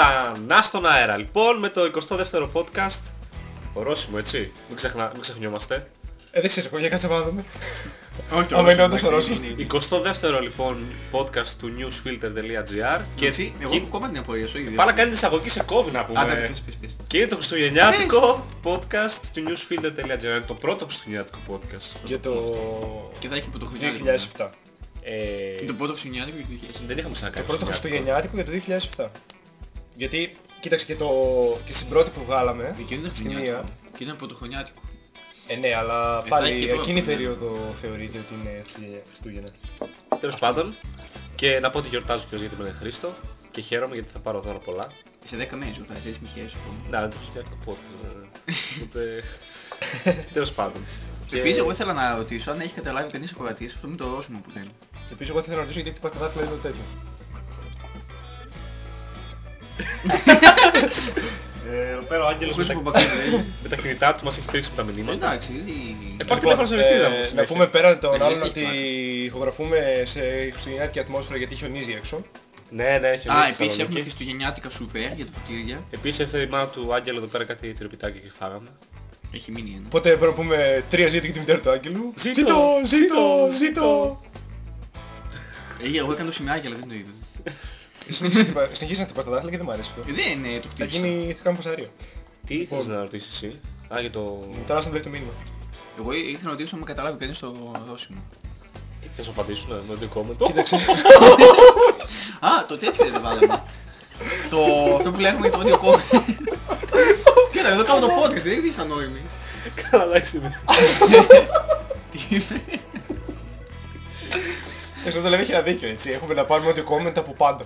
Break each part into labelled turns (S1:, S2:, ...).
S1: Ξανά στον αέρα λοιπόν με το 22ο podcast. Ορόσημο έτσι. Μην, ξεχνα... μην ξεχνιόμαστε.
S2: Ε, δεν ξέρεις, για κάτσε να δούμε.
S3: Όχι,
S2: Άμα είναι
S3: όχι,
S2: όντως
S3: εντάξει,
S2: ορόσημο.
S3: είναι-
S1: 22ο λοιπόν podcast του newsfilter.gr
S3: Και έτσι, εγώ
S1: και-
S3: έχω ακόμα την απορία σου. ήδη.
S1: Πάλα κάνει τη εισαγωγή σε κόβει να πούμε.
S3: Άντε, πες, πες, πες.
S1: Και είναι το χριστουγεννιάτικο podcast του newsfilter.gr. Είναι το πρώτο χριστουγεννιάτικο podcast.
S2: Για το
S3: Και θα έχει πρωτοχρονιάτικο.
S2: 2007.
S1: Ε,
S3: Είναι το πρώτο χριστουγεννιάτικο του 2000.
S1: δεν είχαμε
S2: Το
S1: ξανακάνει
S2: πρώτο
S1: χριστουγεννιάτικο.
S2: Χριστουγεννιάτικο για το 2007. Γιατί, κοίταξε και, το, και στην πρώτη που βγάλαμε,
S3: Και είναι
S2: στη μία,
S3: χριστουγεννιάτικο. Και είναι πρωτοχρονιάτικο.
S2: ε, ναι, αλλά
S3: θα
S2: πάλι
S3: έχει τώρα
S2: εκείνη η
S3: που είναι.
S2: περίοδο θεωρείται ότι είναι Χριστουγεννιά- Χριστούγεννα.
S1: Τέλος πάντων. Και να πω ότι γιορτάζω και γιατί με είναι Χρήστο. Και χαίρομαι γιατί θα πάρω δώρα πολλά.
S3: Σε 10 μέρες θα ζήσεις μη χαίρεσαι ακόμα.
S1: Να, είναι το χριστουγεννιάτικο podcast. βέβαια. Οπότε... Τέλος πάντων. Και-
S3: Επίσης εγώ ήθελα να ρωτήσω αν έχει καταλάβει κανείς ακροατής αυτό με το ορόσημο που λένε.
S2: Και επίσης εγώ θέλω να ρωτήσω γιατί χτυπάς τα δάχτυλα είναι το τέτοιο.
S1: Ε, Εδώ πέρα ο Άγγελος με
S3: Πώς
S1: τα,
S3: από μπακτήρια
S1: με τα κινητά του μας έχει πρίξει με τα μηνύματα.
S3: Εντάξει, ή-
S1: Υπάρχει τηλέφωνο σε ρυθμίζα μου.
S2: ε, να
S1: συνέχεια.
S2: πούμε πέραν των
S3: Δεν
S2: άλλων
S3: έχει
S2: ότι
S3: υπάρχει.
S2: ηχογραφούμε σε χριστουγεννιάτικη ατμόσφαιρα γιατί χιονίζει έξω.
S1: Ναι, ναι, έχει
S3: Α,
S1: ονίσει
S3: επίσης έχουμε
S1: Θεσσαλονίκη.
S3: χριστουγεννιάτικα σουβέρ για τα ποτήρια.
S1: Επίσης έφερε η μάνα του Άγγελο εδώ πέρα κάτι τυροπιτάκι και φάγαμε.
S3: Έχει μείνει ένα.
S2: Οπότε πρέπει να πούμε τρία ζήτη για τη μητέρα του Άγγελου.
S1: Ζήτω,
S2: ζήτω,
S1: ζήτω,
S2: ζήτω.
S3: Ε, εγώ έκανα το σημαίακι αλλά δεν το είδα.
S2: Συνεχίζει να χτυπάς τα δάχτυλα και δεν μ' αρέσει αυτό.
S3: Ε, Δεν είναι, το
S2: Θα
S3: χτύπησα.
S2: γίνει, θα κάνουμε φασαρίο.
S1: Τι ήθελες να ρωτήσεις εσύ; Α, για το...
S2: Τώρα στον το μήνυμα.
S3: Εγώ ήθελα να ρωτήσω αν με καταλάβει κανείς το δόσιμο.
S1: Τι θα σου απαντήσουν με το comment.
S2: Κοίταξε.
S3: Α, το τέτοιο δεν βάλαμε. το αυτό που λέγαμε το audio call. Κοίτα, εδώ κάνω το podcast, δεν είναι σαν νόημη.
S1: Καλά, εντάξει. ναι.
S3: Τι είπε.
S2: Εσύ το λέμε έχει ένα δίκιο έτσι. Έχουμε να πάρουμε audio comment από πάντα.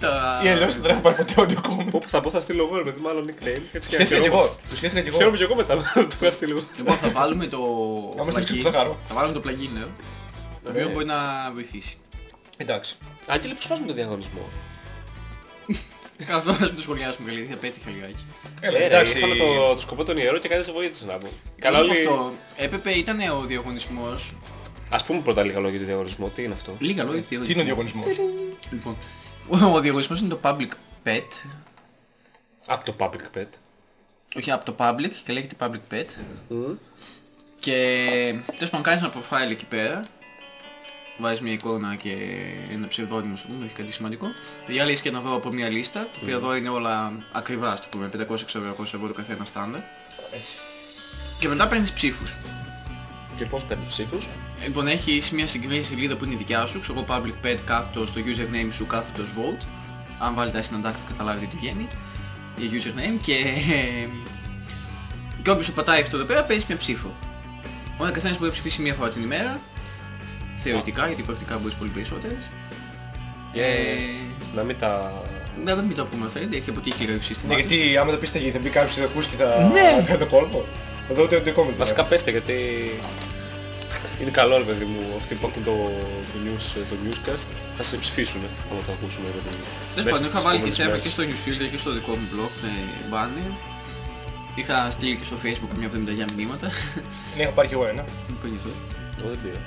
S3: Τα...
S2: Ή αλλιώς δεν έχουμε πάρει ποτέ audio comment.
S1: Όπου θα πω θα στείλω εγώ, ρε παιδί, μάλλον nickname. Έτσι και
S2: Σκέφτηκα κι εγώ.
S1: χαιρόμαστε.
S2: Το σκέφτηκα κι εγώ.
S1: Χαίρομαι κι εγώ μετά που το είχα στείλει εγώ.
S3: Λοιπόν, θα βάλουμε το
S2: Άμα στείλεις
S3: plugin.
S2: και θα χαρώ.
S3: Θα βάλουμε το plugin, ναι. Το οποίο μπορεί να βοηθήσει.
S2: Εντάξει.
S1: Άγγελε, πώς πας με το διαγωνισμό;
S3: Καλά, αυτό να το σχολιάσουμε καλή, θα πέτυχα λιγάκι.
S2: Έλα,
S1: Ε, ρε,
S2: εντάξει.
S1: Είχαμε το, το σκοπό τον ιερό και κάτι σε βοήθησε να πω. Καλά
S3: Καλά,
S1: όλοι...
S3: αυτό. Έπρεπε, ήταν ο διαγωνισμός.
S1: Ας πούμε πρώτα λίγα λόγια για το διαγωνισμό. Τι είναι αυτό;
S3: Λίγα λόγια.
S2: Τι είναι ο διαγωνισμός.
S3: Λοιπόν, ο διαγωνισμός είναι το Public Pet.
S1: Από το Public Pet.
S3: Όχι από το Public και λέγεται Public Pet. Και τέλος πάντων κάνεις ένα profile εκεί πέρα. Βάζεις μια εικόνα και ένα ψευδόνυμο στο πούμε, όχι κάτι σημαντικό. Διαλύεις και ένα δώρο από μια λίστα, τα οποία δώρο είναι όλα ακριβά, ας το πούμε, 500-600 ευρώ το καθένα στάνταρ.
S2: Έτσι.
S3: Και μετά παίρνεις ψήφους.
S1: Και πώς παίρνει ψήφους.
S3: Λοιπόν, έχεις μια συγκεκριμένη σελίδα που είναι η δικιά σου, ξέρω εγώ public pet κάθετος στο username σου κάθετος vote. Αν βάλετε τα συναντάκια θα καταλάβετε τι βγαίνει. Για username και... και όποιος το πατάει αυτό εδώ πέρα παίρνεις μια ψήφο. Ο καθένας μπορεί να ψηφίσει μια φορά την ημέρα. Θεωρητικά, γιατί πρακτικά μπορείς πολύ περισσότερες. Ε,
S1: Να μην τα...
S3: να δεν μην τα πούμε αυτά, γιατί έχει από εκεί και το σύστημα.
S2: Ναι,
S3: τους.
S2: γιατί άμα το πεις θα γίνει, θα μπει κάποιος και θα ακούσει και θα
S3: Ναι.
S2: κάνει το κόλπο. Θα δω το audio comment.
S1: Βασικά πέστε γιατί... Είναι καλό ρε παιδί μου, αυτοί που ακούν το, το, news, το newscast θα σε ψηφίσουν άμα το ακούσουν ρε παιδί μου.
S3: Τέλος
S1: Μέσα
S3: πάντων, είχα
S1: στις
S3: βάλει και
S1: επόμενες
S3: θέμα
S1: μέρες.
S3: και στο newsfilter και στο δικό μου blog με banner. Είχα στείλει και στο facebook μια 70 μηνύματα.
S2: Ναι, έχω πάρει κι εγώ ένα.
S3: Μου παίρνεις αυτό.
S1: Εγώ δεν πήρα.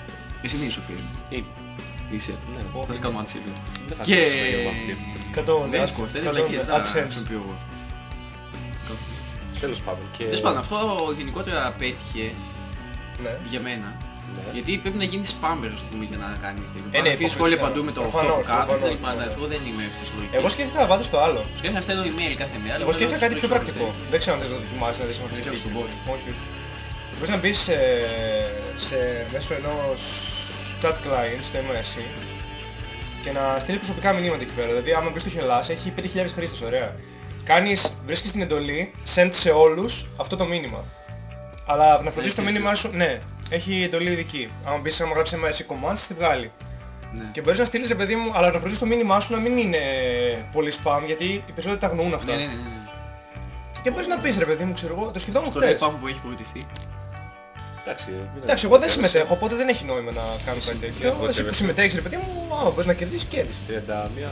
S3: Εσύ δεν είσαι στο facebook.
S1: Ή,
S3: Είσαι.
S1: ναι,
S3: Θα σε κάνω άντσι λίγο.
S1: δεν θα
S3: Και...
S1: ακούσεις να γίνω μαθητή.
S2: Κατώ,
S3: Δεν
S2: ναι,
S3: είναι σκοφτέ, είναι
S2: κατώ,
S3: βλακίες,
S2: ναι,
S3: δεν
S2: AdSense.
S3: χρησιμοποιώ εγώ.
S1: Τέλος πάντων. Και...
S3: Τέλος πάντων, αυτό γενικότερα πέτυχε
S2: Ναι.
S3: για μένα.
S1: Ναι.
S3: Γιατί πρέπει να γίνεις spammer, ας πούμε, για να κάνεις τέτοιο.
S2: Ε, ναι,
S3: Αφήνεις
S2: υποχρεωτικά.
S3: σχόλια παντού με το αυτό
S2: Προφανώς,
S3: που κάτω.
S2: προφανώς,
S3: Δεν είπα,
S2: προφανώς.
S3: εγώ δεν είμαι αυτής της λογικής.
S2: Εγώ σκέφτηκα πάντως το άλλο.
S3: Σκέφτηκα να στέλνω email κάθε μέρα.
S2: Εγώ
S3: αλλά
S2: σκέφτηκα
S3: δεν
S2: κάτι πιο
S3: τους
S2: πρακτικό.
S3: περισσότερους,
S2: Δεν ξέρω αν θες να το δοκιμάσεις, να δεις αν
S3: Δεν ξέρω
S2: λειτουργεί.
S3: στον bot.
S2: Όχι, όχι. Μπορείς να μπεις ε, σε, μέσω ενός chat client στο MSC και να στείλεις προσωπικά μηνύματα εκεί πέρα. Δηλαδή άμα μπεις στο Hellas έχει 5.000 χρήστες, ωραία. Κάνεις, βρίσκεις την εντολή, send σε όλους αυτό το μήνυμα. Αλλά να φροντίσεις το
S3: Έχει
S2: μήνυμά σου, ναι, έχει εντολή ειδική. Αν πεις να μου γράψει εσύ commands, τη βγάλει.
S3: Ναι.
S2: Και μπορείς να στείλεις, παιδί μου, αλλά να βρεις το μήνυμά σου να μην είναι πολύ spam, γιατί οι περισσότεροι τα γνωρούν αυτά.
S3: Ναι, ναι, ναι, ναι.
S2: Και μπορείς να πεις, ρε παιδί μου, ξέρω εγώ, το σκεφτόμουν χτες.
S3: Το spam που έχει βοηθηθεί.
S1: Εντάξει,
S2: Εντάξει εγώ δεν συμμετέχω, οπότε δεν έχει νόημα να κάνω κάτι τέτοιο. Εσύ που συμμετέχεις, ρε παιδί μου, άμα μπορείς να κερδίσεις, κέρδισε.
S1: 31...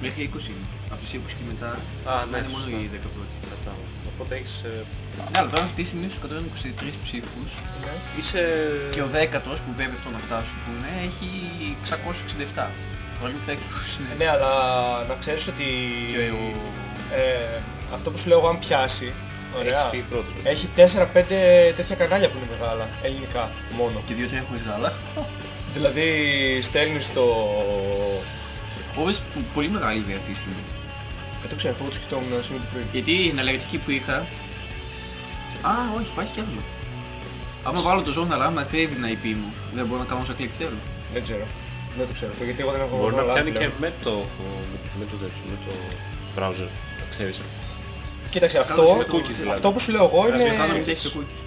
S3: Μέχρι 20 είναι. Από τις 20 και μετά,
S1: Α, ναι,
S3: είναι μόνο η
S1: 11η οτιδήποτε έχεις. Ε,
S3: ναι, αλλά τώρα αυτή τη στιγμή τους σκοτώνουν 23 ψήφους. Ναι.
S1: Είσαι...
S3: Και ο 10ο που πρέπει αυτό να φτάσει, που είναι έχει 667. Το
S2: Ναι, αλλά να ξέρεις ότι. Ε, αυτό που σου λέω, εγώ, αν πιάσει,
S1: Έχεις
S2: 4-5 τέτοια κανάλια που είναι μεγάλα, ελληνικά μόνο.
S3: Και δύο-τρία έχουν μεγάλα.
S2: Δηλαδή στέλνεις το.
S3: Όπως πολύ μεγάλη ιδέα αυτή τη στιγμή.
S2: Δεν το ξέρω, αφού το σκεφτόμουν σήμερα το πρωί.
S3: Γιατί η εναλλακτική που είχα... Α, όχι, υπάρχει κι άλλο. Άμα βάλω το zone alarm να κρύβει την IP μου, δεν μπορώ να κάνω όσα κλικ θέλω.
S2: Δεν ξέρω. Δεν το ξέρω αυτό, γιατί εγώ δεν έχω
S1: Μπορεί να
S2: βάλει
S1: πιάνει και
S2: πλέον.
S1: με το, με το τέτοιο, με το browser. Το ξέρεις.
S2: Κοίταξε,
S3: Κάτω
S2: αυτό,
S3: με cookies,
S1: δηλαδή.
S2: αυτό που σου λέω εγώ είναι...
S3: Αισθάνομαι ότι έχει το cookie.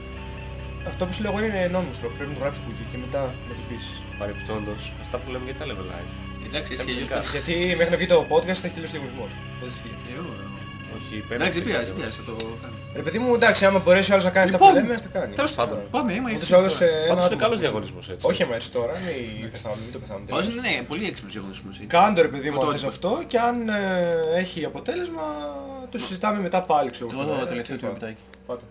S2: Αυτό που σου λέω εγώ είναι νόμιμος τρόπο. Πρέπει να το γράψεις cookie και μετά να το σβήσεις.
S1: Παρεπιπτόντως, αυτά που λέμε για τα level live.
S3: Εντάξει, έτσι αλλιώς
S1: μυστικά.
S3: πας-
S2: Γιατί μέχρι να βγει το podcast θα έχει τελειώσει ο διαγωνισμός. Δεν θα βγει;
S3: Ε, ωραία.
S1: Όχι, πέρα.
S3: Εντάξει, δεν πειράζει, δεν πειράζει, θα το κάνω.
S2: Ρε παιδί μου, εντάξει, άμα μπορέσει ο άλλος να κάνει αυτά
S3: Λοιπόν,
S2: που λέμε, ας τα κάνει.
S1: τέλος πάντων.
S3: Πάμε, είμαι
S2: Ούτως ή άλλως ε, ένα
S1: Πάντως είναι
S2: άτομο.
S1: καλός διαγωνισμός έτσι.
S2: Όχι εμάς τώρα, μην πεθάνουμε, μην το πεθάνουμε.
S3: Όχι,
S2: τελείως.
S3: ναι, πολύ έξυπνος διαγωνισμός. έτσι.
S2: Κάντε ρε παιδί μου αν
S3: Το
S2: θες
S3: ότυπο.
S2: αυτό και αν ε, έχει αποτέλεσμα το συζητάμε μετά πάλι ξέρω.
S3: Το
S2: στον αέρα
S3: τελευταίο
S2: και
S3: του
S2: πάμε.
S3: επιτάκι.
S2: Πάτε.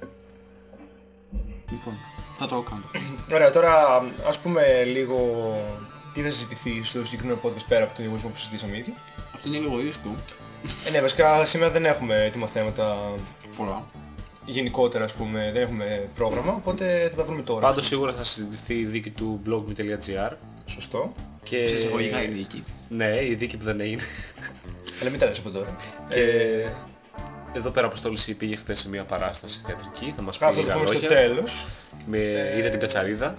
S3: Λοιπόν, θα το κάνω.
S2: Ωραία, τώρα ας πούμε λίγο τι θα συζητηθεί στο συγκεκριμένο podcast πέρα από τον διαγωνισμό που συζητήσαμε ήδη.
S3: Αυτό είναι λίγο ρίσκο.
S2: Ε, ναι, βασικά σήμερα δεν έχουμε έτοιμα θέματα
S3: Πολλά.
S2: γενικότερα, ας πούμε, δεν έχουμε πρόγραμμα, οπότε θα τα βρούμε τώρα.
S1: Πάντως σίγουρα θα συζητηθεί η δίκη του blogme.gr
S2: Σωστό.
S1: και...
S3: Σε εισαγωγικά η δίκη.
S1: Ναι, η δίκη που δεν έγινε.
S2: Αλλά μην τα λες από τώρα.
S1: Και
S2: Ε,
S1: εδώ πέρα Αποστόλης πήγε χθες σε μια παράσταση θεατρική, θα μας πει
S2: θα το
S1: λίγα
S2: πούμε στο
S1: λόγια.
S2: τέλος.
S1: Με... Είδε την Κατσαρίδα,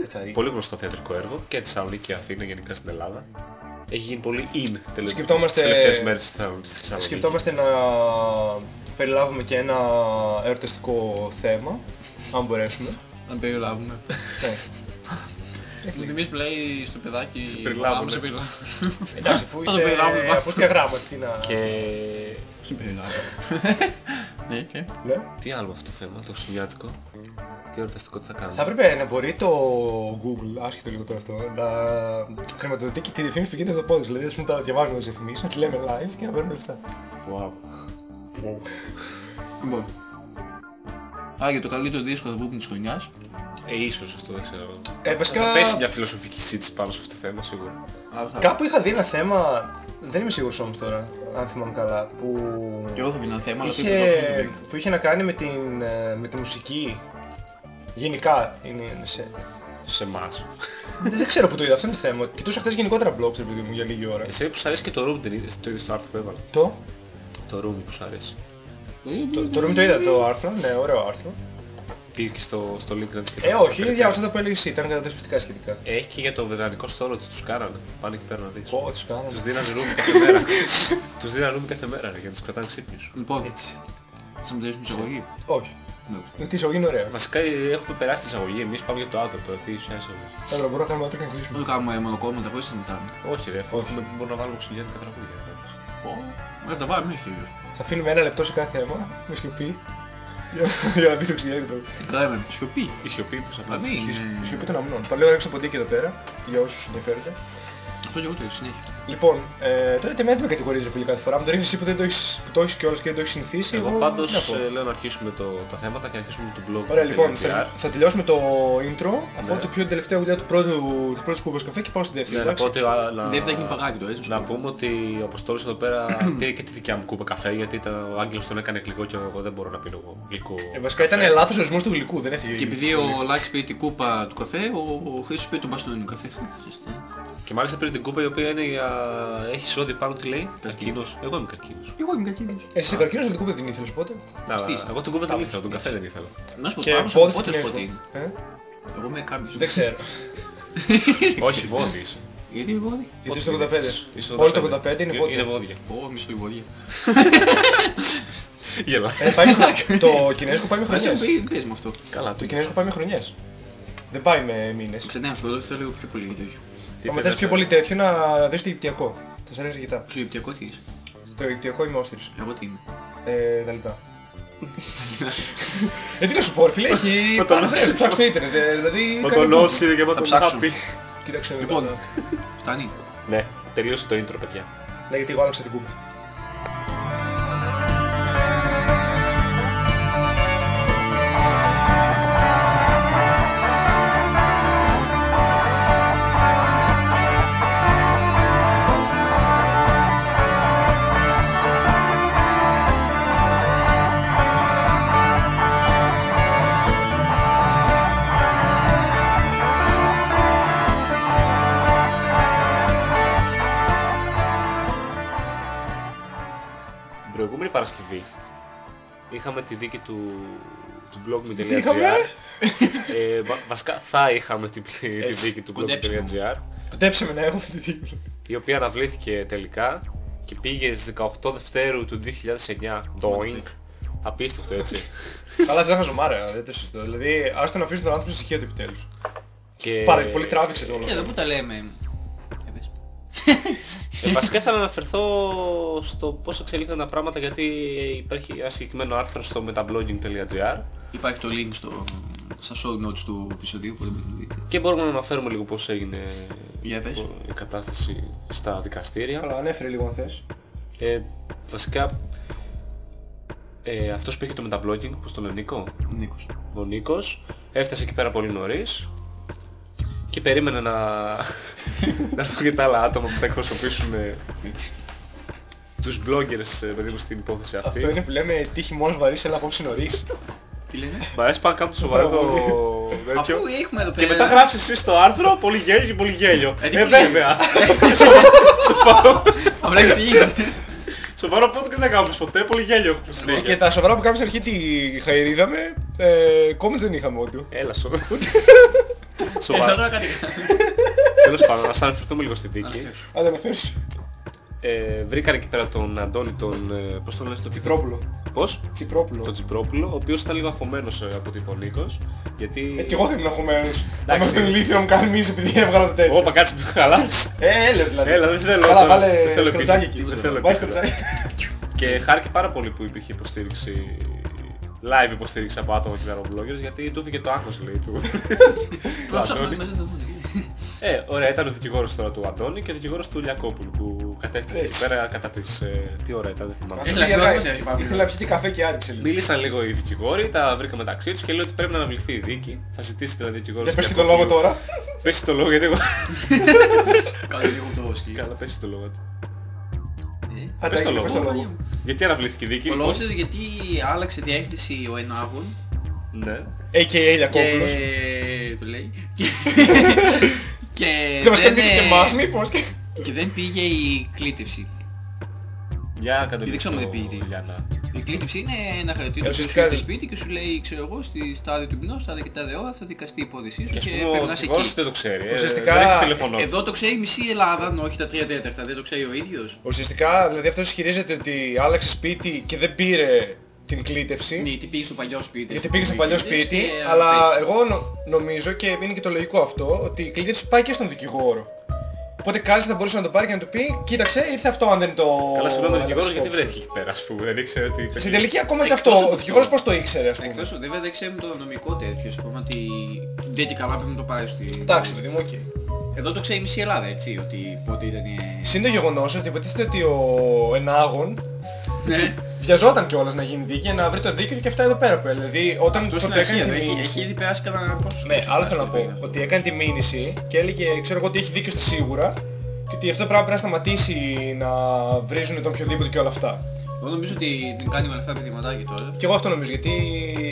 S2: Κατσαρί.
S1: πολύ γνωστό θεατρικό έργο και Θεσσαλονίκη και Αθήνα γενικά στην Ελλάδα. Έχει γίνει πολύ in τελε...
S2: Σκεφτόμαστε-
S1: τις τελευταίες μέρες στη Θεσσαλονίκη. στη Θεσσαλονίκη.
S2: Σκεφτόμαστε να περιλάβουμε και ένα εορταστικό θέμα, αν μπορέσουμε.
S3: Να περιλάβουμε.
S2: Ναι.
S3: Ο Δημής μιλάει στο παιδάκι.
S1: Σε περιλάβουμε.
S3: Πάμε, Σε περιλάβουμε.
S2: Εντάξει, αφού
S3: Θα το περιλάβουμε,
S2: είστε
S3: πάμε.
S2: ακούστηκα γράμμα, τι να...
S1: Και
S3: Σε περιλάβουμε. Ναι, και.
S2: Ναι.
S1: τι άλλο με αυτό το θέμα, το χριστουγεννιάτικο. Τι εορταστικό τι θα
S2: Θα
S1: κάνουμε.
S2: έπρεπε να μπορεί το Google, άσχετο λίγο τώρα αυτό, να χρηματοδοτεί και τη διαφήμιση που γίνεται στο πόδι. Δηλαδή, ας πούμε, τα διαβάζουμε τις διαφημίσεις, να τις λέμε live και να παίρνουμε λεφτά.
S1: Wow.
S3: Λοιπόν. Α, για το καλύτερο δίσκο θα πούμε της χρονιάς.
S1: Ε, ίσως αυτό δεν ξέρω.
S2: Ε, βασικά,
S1: Θα πέσει μια φιλοσοφική συζήτηση πάνω σε αυτό το θέμα σίγουρα.
S3: Α, θα-
S2: κάπου είχα δει ένα θέμα, δεν είμαι σίγουρος όμως τώρα, αν θυμάμαι καλά, που
S3: Και εγώ έχω πει ένα θέμα, αλλά το είπε
S2: είχε,
S3: το
S2: που είχε να κάνει με, την, ε, με τη μουσική. Γενικά είναι σε...
S1: Σε εμάς.
S2: δεν ξέρω που το είδα, αυτό είναι το θέμα. Κοιτούσα χθες γενικότερα blogs, ρε παιδί μου, για λίγη ώρα.
S1: Εσύ που σου αρέσει και το room την είδες, το είδες στο άρθρο που έβαλα.
S2: Το,
S1: Το room που σου αρέσει.
S2: το, το, Rumi το είδα το άρθρο, ναι, ωραίο άρθρο.
S1: Πήγε και στο, στο link να δεις και
S2: Ε,
S1: το-
S2: όχι,
S1: το-
S2: διάβασα αυτά που έλεγες εσύ, ήταν καταδεσπιστικά σχετικά.
S1: Έχει και για το βεγανικό στόλο, τι τους κάνανε. Πάνε εκεί πέρα να δεις.
S2: Πω, τους κάναμε.
S1: Τους δίνανε room κάθε μέρα. τους δίνανε room κάθε μέρα ρε, για να τους κρατάνε ξύπνιους.
S3: Λοιπόν,
S2: Έτσι.
S3: θα μου τελειώσουμε εισαγωγή.
S2: Όχι.
S3: Ναι.
S2: Γιατί η εισαγωγή είναι ωραία.
S1: Βασικά ε, έχουμε περάσει τη εισαγωγή, εμείς πάμε για το outro τώρα, τι ποια εισαγωγή.
S2: Τώρα μπορούμε να κάνουμε ό,τι και να κλείσουμε.
S3: Δεν κάνουμε μονοκόμματα, πώς θα μετάμε.
S1: Όχι ρε, αφού έχουμε, μπορούμε να βάλουμε χριστουγεννιάτικα τραγούδια.
S3: Μα τα βάλουμε, έχει ίδιος.
S2: Θα αφήνουμε ένα λεπτό σε κάθε θέμα, μες σιωπή. Για, για να μπει το ξυλιάδικο.
S3: Κατάλαβε, σιωπή.
S1: Η σιωπή που
S3: Δηλαδή
S1: απάντησε.
S3: είναι...
S2: Η σιωπή των αμνών. Παλαιό έξω ποντίκι εδώ πέρα, για όσους ενδιαφέρονται.
S3: Αυτό και εγώ το έχω συνέχεια.
S2: Λοιπόν, ε, τώρα τι με κατηγορίζει ρε φίλε κάθε φορά. Αν το ρίχνεις εσύ που, δεν το έχεις, που το έχεις κιόλας και δεν το έχεις συνηθίσει.
S1: Εγώ
S2: τι
S1: πάντως
S2: να πω.
S1: ε, λέω να αρχίσουμε το, τα θέματα και να αρχίσουμε το blog.
S2: Ωραία, λοιπόν,
S1: .gr.
S2: θα, θα τελειώσουμε το intro, αφού
S1: Ναι.
S2: το πιο τελευταία δουλειά του πρώτου, της πρώτης κούπας καφέ και πάω στη δεύτερη.
S1: Ναι, να,
S2: εντάξει.
S1: πω ότι, α, να,
S3: Δεύτερα γίνει παγάκι το έτσι.
S1: να πούμε ότι ο Αποστόλης εδώ πέρα πήρε και τη δικιά μου κούπα καφέ γιατί ήταν, ο Άγγελος τον έκανε γλυκό και εγώ δεν μπορώ να πίνω εγώ γλυκό.
S2: Ε, βασικά ήταν λάθος ορισμός του γλυκού, δεν έφυγε.
S3: Και επειδή ο Λάκης πήρε την κούπα του καφέ, ο, ο Χρήστος πήρε τον μπαστούνι του καφέ.
S1: Και μάλιστα πήρε την κούπα η οποία είναι για... έχεις σώδη πάνω τι λέει. Καρκίνος. Εγώ είμαι καρκίνος.
S3: Εγώ είμαι κακίνος.
S2: Εσύ είσαι καρκίνος αλλά την κούπα δεν ήθελες οπότε.
S1: Να,
S3: Στής.
S1: εγώ την κούπα δεν ήθελα, τον καφέ δεν ήθελα.
S3: Να σου πω
S2: Και
S3: πάνω
S2: φόδι
S3: πότε
S2: στο
S3: σποτ
S2: κινέζικο.
S3: είναι.
S2: Ε,
S3: Εγώ είμαι κάποιος.
S2: Δεν ξέρω.
S1: Όχι, βόδις.
S3: Γιατί η βόδι;
S2: Γιατί στο 85.
S1: Είσαι
S2: Όλοι το 85 είναι
S1: Είναι
S2: βόδια.
S1: βόδια.
S3: Ω, μισό η βόδια.
S1: Γελά.
S2: Ε, πάει με χρο- Το κινέζικο πάει με
S3: Βάζει μου
S2: χρονιές.
S3: πει, πες μου αυτό.
S1: Καλά,
S2: Το κινέζικο πάει με χρονιές. Δεν πάει με μήνες.
S3: Σε νέα σου, εδώ θέλω λίγο πιο πολύ για τέτοιο.
S1: Τι
S2: Αν
S1: θες
S2: θες
S1: να
S2: πιο
S1: σε-
S2: πολύ τέτοιο να δεις το Αιγυπτιακό. Θα σας αρέσει αρκετά.
S3: Σου Αιγυπτιακό τι είσαι;
S2: Το Αιγυπτιακό είμαι όστρης.
S3: Εγώ τι είμαι.
S2: Ε, γαλλικά. Ε, τι να σου πω, ρε φίλε, έχει
S1: το
S2: πάνω
S1: νόσι.
S2: βρες, ψάξω στο ίντερνετ, ε, δηλαδή...
S1: Ο
S2: κάνει
S1: τονός είναι γεμάτο με
S3: ψάξω.
S1: χάπι.
S2: Google. Κοίταξε μετά.
S3: Λοιπόν, φτάνει.
S1: Ναι, τελείωσε το intro παιδιά.
S2: Ναι, γιατί εγώ άλλαξα την κούπα.
S1: Του, του blogme.gr
S2: είχαμε;
S1: ε, βα- βασικά θα είχαμε τη, τη
S3: Έτσι,
S1: δίκη του
S3: κοντέψαμε.
S1: blogme.gr
S2: Κοντέψαμε να έχουμε τη δίκη.
S1: η οποία αναβλήθηκε τελικά και πήγε στις 18 Δευτέρου του 2009 Doink Απίστευτο έτσι
S2: Αλλά δεν χαζομάρα, δεν το συζητώ. Δηλαδή, άστο να αφήσουν τον άνθρωπο στη ησυχία του επιτέλους.
S1: και
S2: Πάρα πολύ τράβηξε το όλο.
S3: Και εδώ
S2: αυτό.
S3: που τα λέμε. Για πες.
S1: ε, βασικά ήθελα να αναφερθώ στο πώς εξελίχθηκαν τα πράγματα γιατί υπάρχει ένα συγκεκριμένο άρθρο στο metablogging.gr
S3: Υπάρχει το link στο, στα show notes του επεισοδίου που δεν μπορείτε να δείτε.
S1: και μπορούμε να αναφέρουμε λίγο πώς έγινε
S3: Για πες.
S1: η κατάσταση στα δικαστήρια
S2: Καλά, ανέφερε λίγο αν θες.
S1: ε, βασικά ε, αυτός που είχε το metablogging, πώς τον λένε Νίκο;
S3: Νίκος.
S1: ο Νίκος έφτασε εκεί πέρα πολύ νωρίς και περίμενε να, να έρθουν και τα άλλα άτομα που θα εκπροσωπήσουν ε,
S3: Έτσι.
S1: τους bloggers ε, παιδί μου στην υπόθεση αυτή.
S2: Αυτό είναι που λέμε τύχη μόνος βαρύς, έλα απόψε νωρίς.
S3: Τι λένε;
S1: Μ' αρέσει πάρα κάπου σοβαρό το τέτοιο.
S3: Αφού έχουμε εδώ πέρα.
S1: Και μετά γράψεις εσύ στο άρθρο πολύ γέλιο και πολύ γέλιο.
S3: Ε, τι
S1: Ε,
S3: πολύ
S1: βέβαια. Σοβαρό-
S3: Α, βλέπεις τι γίνεται.
S1: Σοβαρό podcast δεν κάνουμε ποτέ, πολύ γέλιο έχουμε συνέχεια.
S2: Και τα σοβαρά που κάνουμε στην αρχή τι χαϊρίδαμε, ε, comments δεν είχαμε όντου.
S1: Έλα σου.
S3: Ε, θα
S1: Σοβαρά.
S3: τώρα κάτι.
S1: Τέλος πάντων, ας αναφερθούμε λίγο στη δίκη.
S2: Αλλά με φέρεις
S1: Ε, βρήκαν εκεί πέρα τον Αντώνη τον... ε, Πώς τον λες το
S2: Τσιπρόπουλο.
S1: Πώς;
S2: Τσιπρόπουλο.
S1: Τον Τσιπρόπουλο, ο οποίος ήταν λίγο αγχωμένος ε, από τύπο Νίκος. Γιατί...
S2: Ε, κι εγώ θα ήμουν αγχωμένος.
S1: Εντάξει.
S2: Αν τον ηλίθιο να μου κάνει μήνυση επειδή έβγαλα το τέτοιο.
S1: Όπα κάτσε με χαλάς.
S2: Ε, έλες δηλαδή.
S1: Έλα, δεν θέλω.
S2: Καλά,
S1: τώρα.
S2: βάλε
S1: Δεν θέλω
S2: σκροτσάκι
S1: επίθεση.
S2: εκεί.
S1: Δεν θέλω
S2: Βάλε
S1: επίθεση.
S2: σκροτσάκι.
S1: Και χάρηκε πάρα πολύ που υπήρχε υποστήριξη live υποστήριξη από άτομα και bloggers γιατί του έφυγε το άγχος λέει του. του
S3: Το ψάχνω
S1: Αντώνη.
S3: μέσα το δω.
S1: Ε, ωραία, ήταν ο δικηγόρος τώρα του Αντώνη και ο δικηγόρος του Λιακόπουλου που κατέφτασε εκεί
S2: Έτσι.
S1: πέρα κατά τις... ε, τι ώρα ήταν, δεν θυμάμαι.
S3: Έλα,
S2: Ήθελα-
S3: συγγνώμη, σε πάμε.
S2: Ήθελα να πιει και καφέ και άρχισε λίγο.
S1: Μίλησαν λίγο οι δικηγόροι, τα βρήκα μεταξύ τους και λέει ότι πρέπει να αναβληθεί η δίκη. Θα ζητήσει δηλαδή ο δικηγόρος
S2: Για
S1: του
S2: πες και το λόγο
S1: Λιακόπουλου.
S2: τώρα.
S1: Πες το λόγο γιατί εγώ...
S3: Κάτω λίγο το σκύλο.
S1: Καλά, πες το λόγο του.
S3: Ε,
S1: Πες το
S2: Αντάγει, πες το
S1: λόγο.
S2: λόγο.
S1: Γιατί αναβλήθηκε η δίκη,
S3: Ο
S1: λοιπόν;
S3: λόγος είναι γιατί άλλαξε διεύθυνση ο Ενάγων
S1: Ναι.
S2: A.K.A. Λιακόπουλος.
S3: και... το λέει. και
S2: Δεν μας
S3: δεν,
S2: κάνει και
S3: ε,
S2: εμάς μήπως. και-
S3: Και δεν πήγε η κλήτευση.
S1: Για κάντε
S3: Δεν ξέρω αν δεν πήγε τι.
S1: Λιάννα.
S3: Η κλήτευση είναι ένα χαρακτήριο που σου
S2: ουσιαστικά
S3: έρχεται
S2: δεν-
S3: σπίτι και σου λέει, ξέρω εγώ, στη στάδιο του μηνός, στάδιο και τάδε ώρα θα δικαστεί η υπόθεσή σου
S1: Και ας
S3: και
S1: πούμε
S3: πρέπει
S1: ο
S3: να είσαι
S1: δικηγόρος
S3: εκεί.
S1: δεν το ξέρει. ε,
S2: Ουσιαστικά,
S1: Δεν έχει τηλεφωνό.
S3: Εδώ το ξέρει η μισή Ελλάδα, αν όχι τα τρία τέταρτα, δεν το ξέρει ο ίδιος.
S2: Ουσιαστικά, δηλαδή αυτός ισχυρίζεται ότι άλλαξε σπίτι και δεν πήρε την κλήτευση.
S3: Ναι, γιατί πήγε στο παλιό σπίτι.
S2: Γιατί πήγε στο παλιό σπίτι,
S3: και
S2: αλλά
S3: αναφέρει.
S2: εγώ νο- νομίζω και είναι και το λογικό αυτό, ότι η κλήτευση πάει και στον δικηγόρο. Οπότε κάλλιστα θα μπορούσε να το πάρει και να του πει, κοίταξε, ήρθε αυτό αν δεν το...
S1: Καλά, συγγνώμη, ο
S2: άλλαξες
S1: δικηγόρος γιατί
S2: υπόψη».
S1: βρέθηκε εκεί πέρα, ας πούμε. Δεν ήξερε ότι...
S2: Στην τελική ακόμα και
S3: Εκτός
S2: αυτό,
S3: από
S2: ο δικηγόρος
S3: αυτό.
S2: πώς το ήξερε ας πούμε.
S3: Εκτός, βέβαια δεν ξέρουμε το νομικό τέτοιο, ας πούμε ότι δεν και καλά πρέπει να το πάρει στη...
S2: Εντάξει, παιδί μου, οκ.
S3: Εδώ το ξέρει η μισή Ελλάδα, έτσι, ότι πότε ήταν...
S2: Συν το γεγονός ότι υποτίθεται ότι ο Ενάγων
S3: Ναι,
S2: βιαζόταν κιόλας να γίνει δίκη, να βρει το δίκαιο και αυτά εδώ πέρα που έλεγε. Δηλαδή όταν
S3: αυτός στην
S2: τότε έκανε
S3: αρχή,
S2: τη
S3: εδώ έχει,
S2: μήνυση...
S3: έχει ήδη περάσει κανένα πόσο...
S2: Ναι, άλλο θέλω να πω. Ότι έκανε τη μήνυση και έλεγε, ξέρω εγώ ότι έχει δίκιο στα σίγουρα και ότι αυτό πράγμα πρέπει να σταματήσει να βρίζουν τον οποιοδήποτε και όλα αυτά.
S3: Εγώ νομίζω ότι την κάνει με λεφτά επιδηματάκι τώρα.
S2: Και εγώ αυτό νομίζω γιατί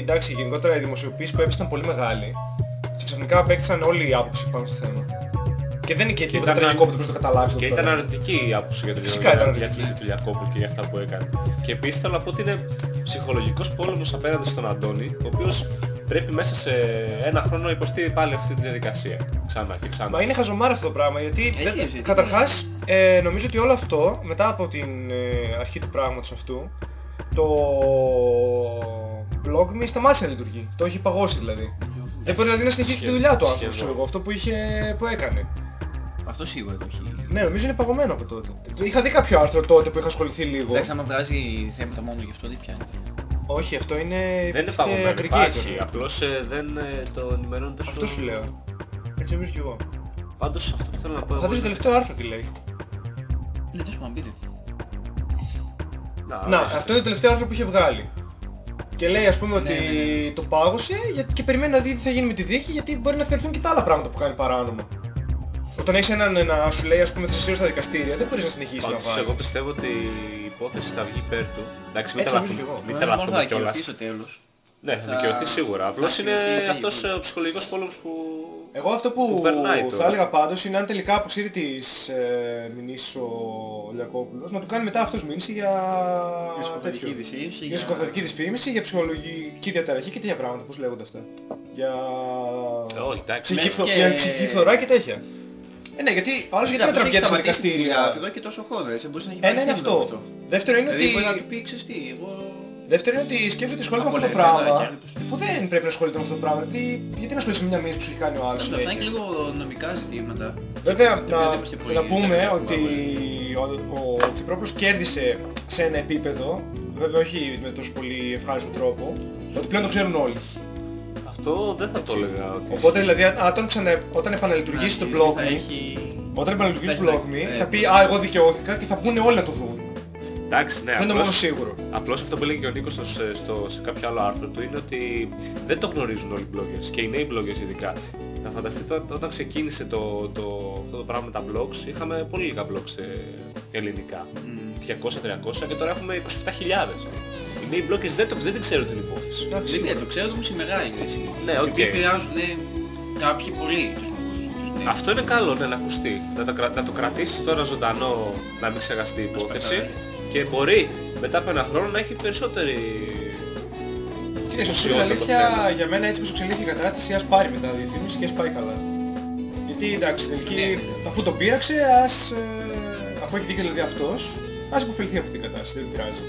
S2: εντάξει γενικότερα η δημοσιοποίηση που έπεσε ήταν πολύ μεγάλη και ξαφνικά απέκτησαν όλη η άποψη πάνω στο θέμα. Και δεν είναι και τίποτα
S1: ήταν-
S2: τραγικό που δεν μπορείς να το καταλάβεις.
S1: Και
S2: εδώ
S1: ήταν
S2: πέρα.
S1: αρνητική η άποψη για τον
S2: Φυσικά ήταν
S1: για,
S2: αρνητική.
S1: για τον Λιακόπουλο και για αυτά που έκανε. Και επίσης θέλω να πω ότι είναι ψυχολογικός πόλεμος απέναντι στον Αντώνη, ο οποίος πρέπει μέσα σε ένα χρόνο να υποστεί πάλι αυτή τη διαδικασία. Ξανά και ξανά.
S2: Μα είναι χαζομάρα αυτό το πράγμα γιατί
S3: Έτσι,
S2: δεν-
S3: έτσι.
S2: καταρχάς ε, νομίζω ότι όλο αυτό μετά από την ε, αρχή του πράγματος αυτού το blog me σταμάτησε να λειτουργεί. Το έχει παγώσει δηλαδή. Δεν μπορεί δηλαδή να συνεχίσει και τη δουλειά του άνθρωπος, ξέρω εγώ, αυτό που, είχε, που έκανε.
S3: Αυτό σίγουρα το έχει.
S2: Ναι, νομίζω είναι παγωμένο από τότε. Είχα δει κάποιο άρθρο τότε που είχα ασχοληθεί λίγο.
S3: Εντάξει, άμα βγάζει θέματα μόνο γι' αυτό δεν πιάνει.
S2: Όχι, αυτό είναι...
S1: Δεν είναι
S2: υποτίθεται
S1: παγωμένο,
S2: αγρική
S1: υπάρχει.
S2: έκδοση.
S1: Απλώς ε, δεν ε, το ενημερώνεται στο...
S2: Αυτό σου λέω. Έτσι νομίζω κι εγώ.
S1: Πάντως αυτό που θέλω να πω
S2: Θα
S1: εγώ
S2: δεις το
S1: είναι-
S2: τελευταίο άρθρο τι λέει.
S3: Ναι, τέλος πάντων, πείτε.
S1: Να,
S2: Να,
S1: ορίστε.
S2: αυτό είναι το τελευταίο άρθρο που είχε βγάλει. Και λέει ας πούμε ότι
S3: ναι, ναι.
S2: το πάγωσε γιατί και περιμένει να δει τι θα γίνει με τη δίκη γιατί μπορεί να θεωρηθούν και τα άλλα πράγματα που κάνει παράνομα. Όταν έχεις έναν να σου λέει ας πούμε θυσίως στα δικαστήρια δεν μπορείς να συνεχίσεις να
S1: Πάντως
S2: βάζεις.
S1: εγώ πιστεύω ότι η υπόθεση θα βγει υπέρ του. Εντάξει, μην
S2: Έτσι
S1: τα
S2: νομίζω
S1: λαθούμε-
S2: κι εγώ.
S1: μην
S3: Ένα
S1: τα λαθούμε
S3: μορφάκι,
S1: κιόλας.
S3: ρωτήσω στο τέλος.
S1: Ναι, θα
S3: θα-
S1: δικαιωθείς σίγουρα. Απλώς
S3: θα
S1: είναι
S3: έχει
S1: αυτός
S3: φύγει.
S1: ε, ο ψυχολογικός πόλεμος που...
S2: Εγώ αυτό που,
S1: Που περνάει
S2: θα
S1: τώρα.
S2: έλεγα πάντως είναι αν τελικά αποσύρει τις ε, μηνύσεις ο Λιακόπουλος να του κάνει μετά αυτός μήνυση για
S3: Για σκοφαντική
S2: τέτοιο.
S3: δυσφήμιση,
S2: Για
S3: για-
S2: σκοφαντική δυσφήμιση, για ψυχολογική διαταραχή και τέτοια πράγματα, πώς λέγονται αυτά. Για
S1: Ε, Όχι, εντάξει.
S2: ψυχική,
S3: Μέχρι
S2: φθο-
S3: και-
S2: για ψυχική φθορά και τέτοια. Ε, ναι, γιατί ο άλλος γιατί να τραβιέται στα δικαστήρια.
S3: Εδώ και τόσο χρόνο, έτσι, μπορείς να έχει
S2: Ένα
S3: βάλει
S2: είναι
S3: θύματα
S2: αυτό. Δεύτερο είναι
S3: Δηλαδή
S2: ότι...
S3: μπορεί να του πει, ξέρεις τι, εγώ...
S2: Δεύτερο είναι ότι σκέψου ότι ασχολείται με αυτό το
S3: Απολε-
S2: πράγμα
S3: παιδάκια.
S2: που δεν πρέπει να ασχολείται με αυτό το πράγμα. Δηλαδή, γιατί να ασχολείσαι με μια μήνυση που σου έχει κάνει ο άλλος.
S3: Αυτά είναι
S2: συνέχεια.
S3: και λίγο νομικά ζητήματα.
S2: Βέβαια,
S3: Τα οποία
S2: να,
S3: δεν είμαστε πολύ
S2: να πούμε
S3: τεχνικά
S2: ότι ο, ο Τσιπρόπουλος κέρδισε σε ένα επίπεδο, βέβαια όχι με τόσο πολύ ευχάριστο τρόπο, ότι πλέον το ξέρουν όλοι.
S1: Αυτό δεν θα το έλεγα ότι...
S2: Οπότε δηλαδή, αν- όταν, ξανα, όταν επαναλειτουργήσει το blog
S3: Θα
S2: me,
S3: έχει...
S2: όταν επαναλειτουργήσει το
S3: Ναι,
S2: blog me,
S3: ναι,
S2: θα
S3: ναι.
S2: πει «Α, εγώ δικαιώθηκα» και θα πούνε όλοι να το δουν.
S1: Εντάξει, ναι,
S2: Αυτό είναι το μόνο
S1: απλώς,
S2: σίγουρο.
S1: απλώς αυτό που έλεγε και ο Νίκος στο, σε- στο, σε κάποιο άλλο άρθρο του είναι ότι δεν το γνωρίζουν όλοι οι bloggers και οι νέοι bloggers ειδικά. Να φανταστείτε όταν- όταν ξεκίνησε το, το, αυτό το πράγμα με τα blogs, είχαμε πολύ λίγα blogs ε, ελληνικά. 200-300 και τώρα έχουμε 27.000. Οι νέοι bloggers δεν, το, δεν την ξέρουν την υπόθεση.
S2: Εντάξει,
S3: Δεν είναι, το ξέρω όμως οι μεγάλοι, έτσι.
S1: Ναι,
S3: Οι
S1: οκ.
S3: οποίοι επηρεάζουν κάποιοι πολύ τους, τους νέους.
S1: Αυτό είναι καλό, ναι, να ακουστεί. Να το, κρα- να το κρατήσεις τώρα ζωντανό, να μην ξεχαστεί η υπόθεση
S3: πετάει.
S1: και μπορεί μετά από ένα χρόνο να έχει περισσότερη...
S2: Κοίταξε, στην
S1: ουσιότητα το
S2: αλήθεια
S1: θέμα.
S2: για μένα έτσι πως εξελίχθηκε η κατάσταση ας πάρει μετά διαφήμιση και ας πάει καλά. Γιατί εντάξει, στην τελική,
S3: Ναι.
S2: αφού τον πείραξε, ας, ε, αφού έχει δίκιο δηλαδή αυτός, ας υποφελθεί από αυτήν την κατάσταση, δεν πειράζει.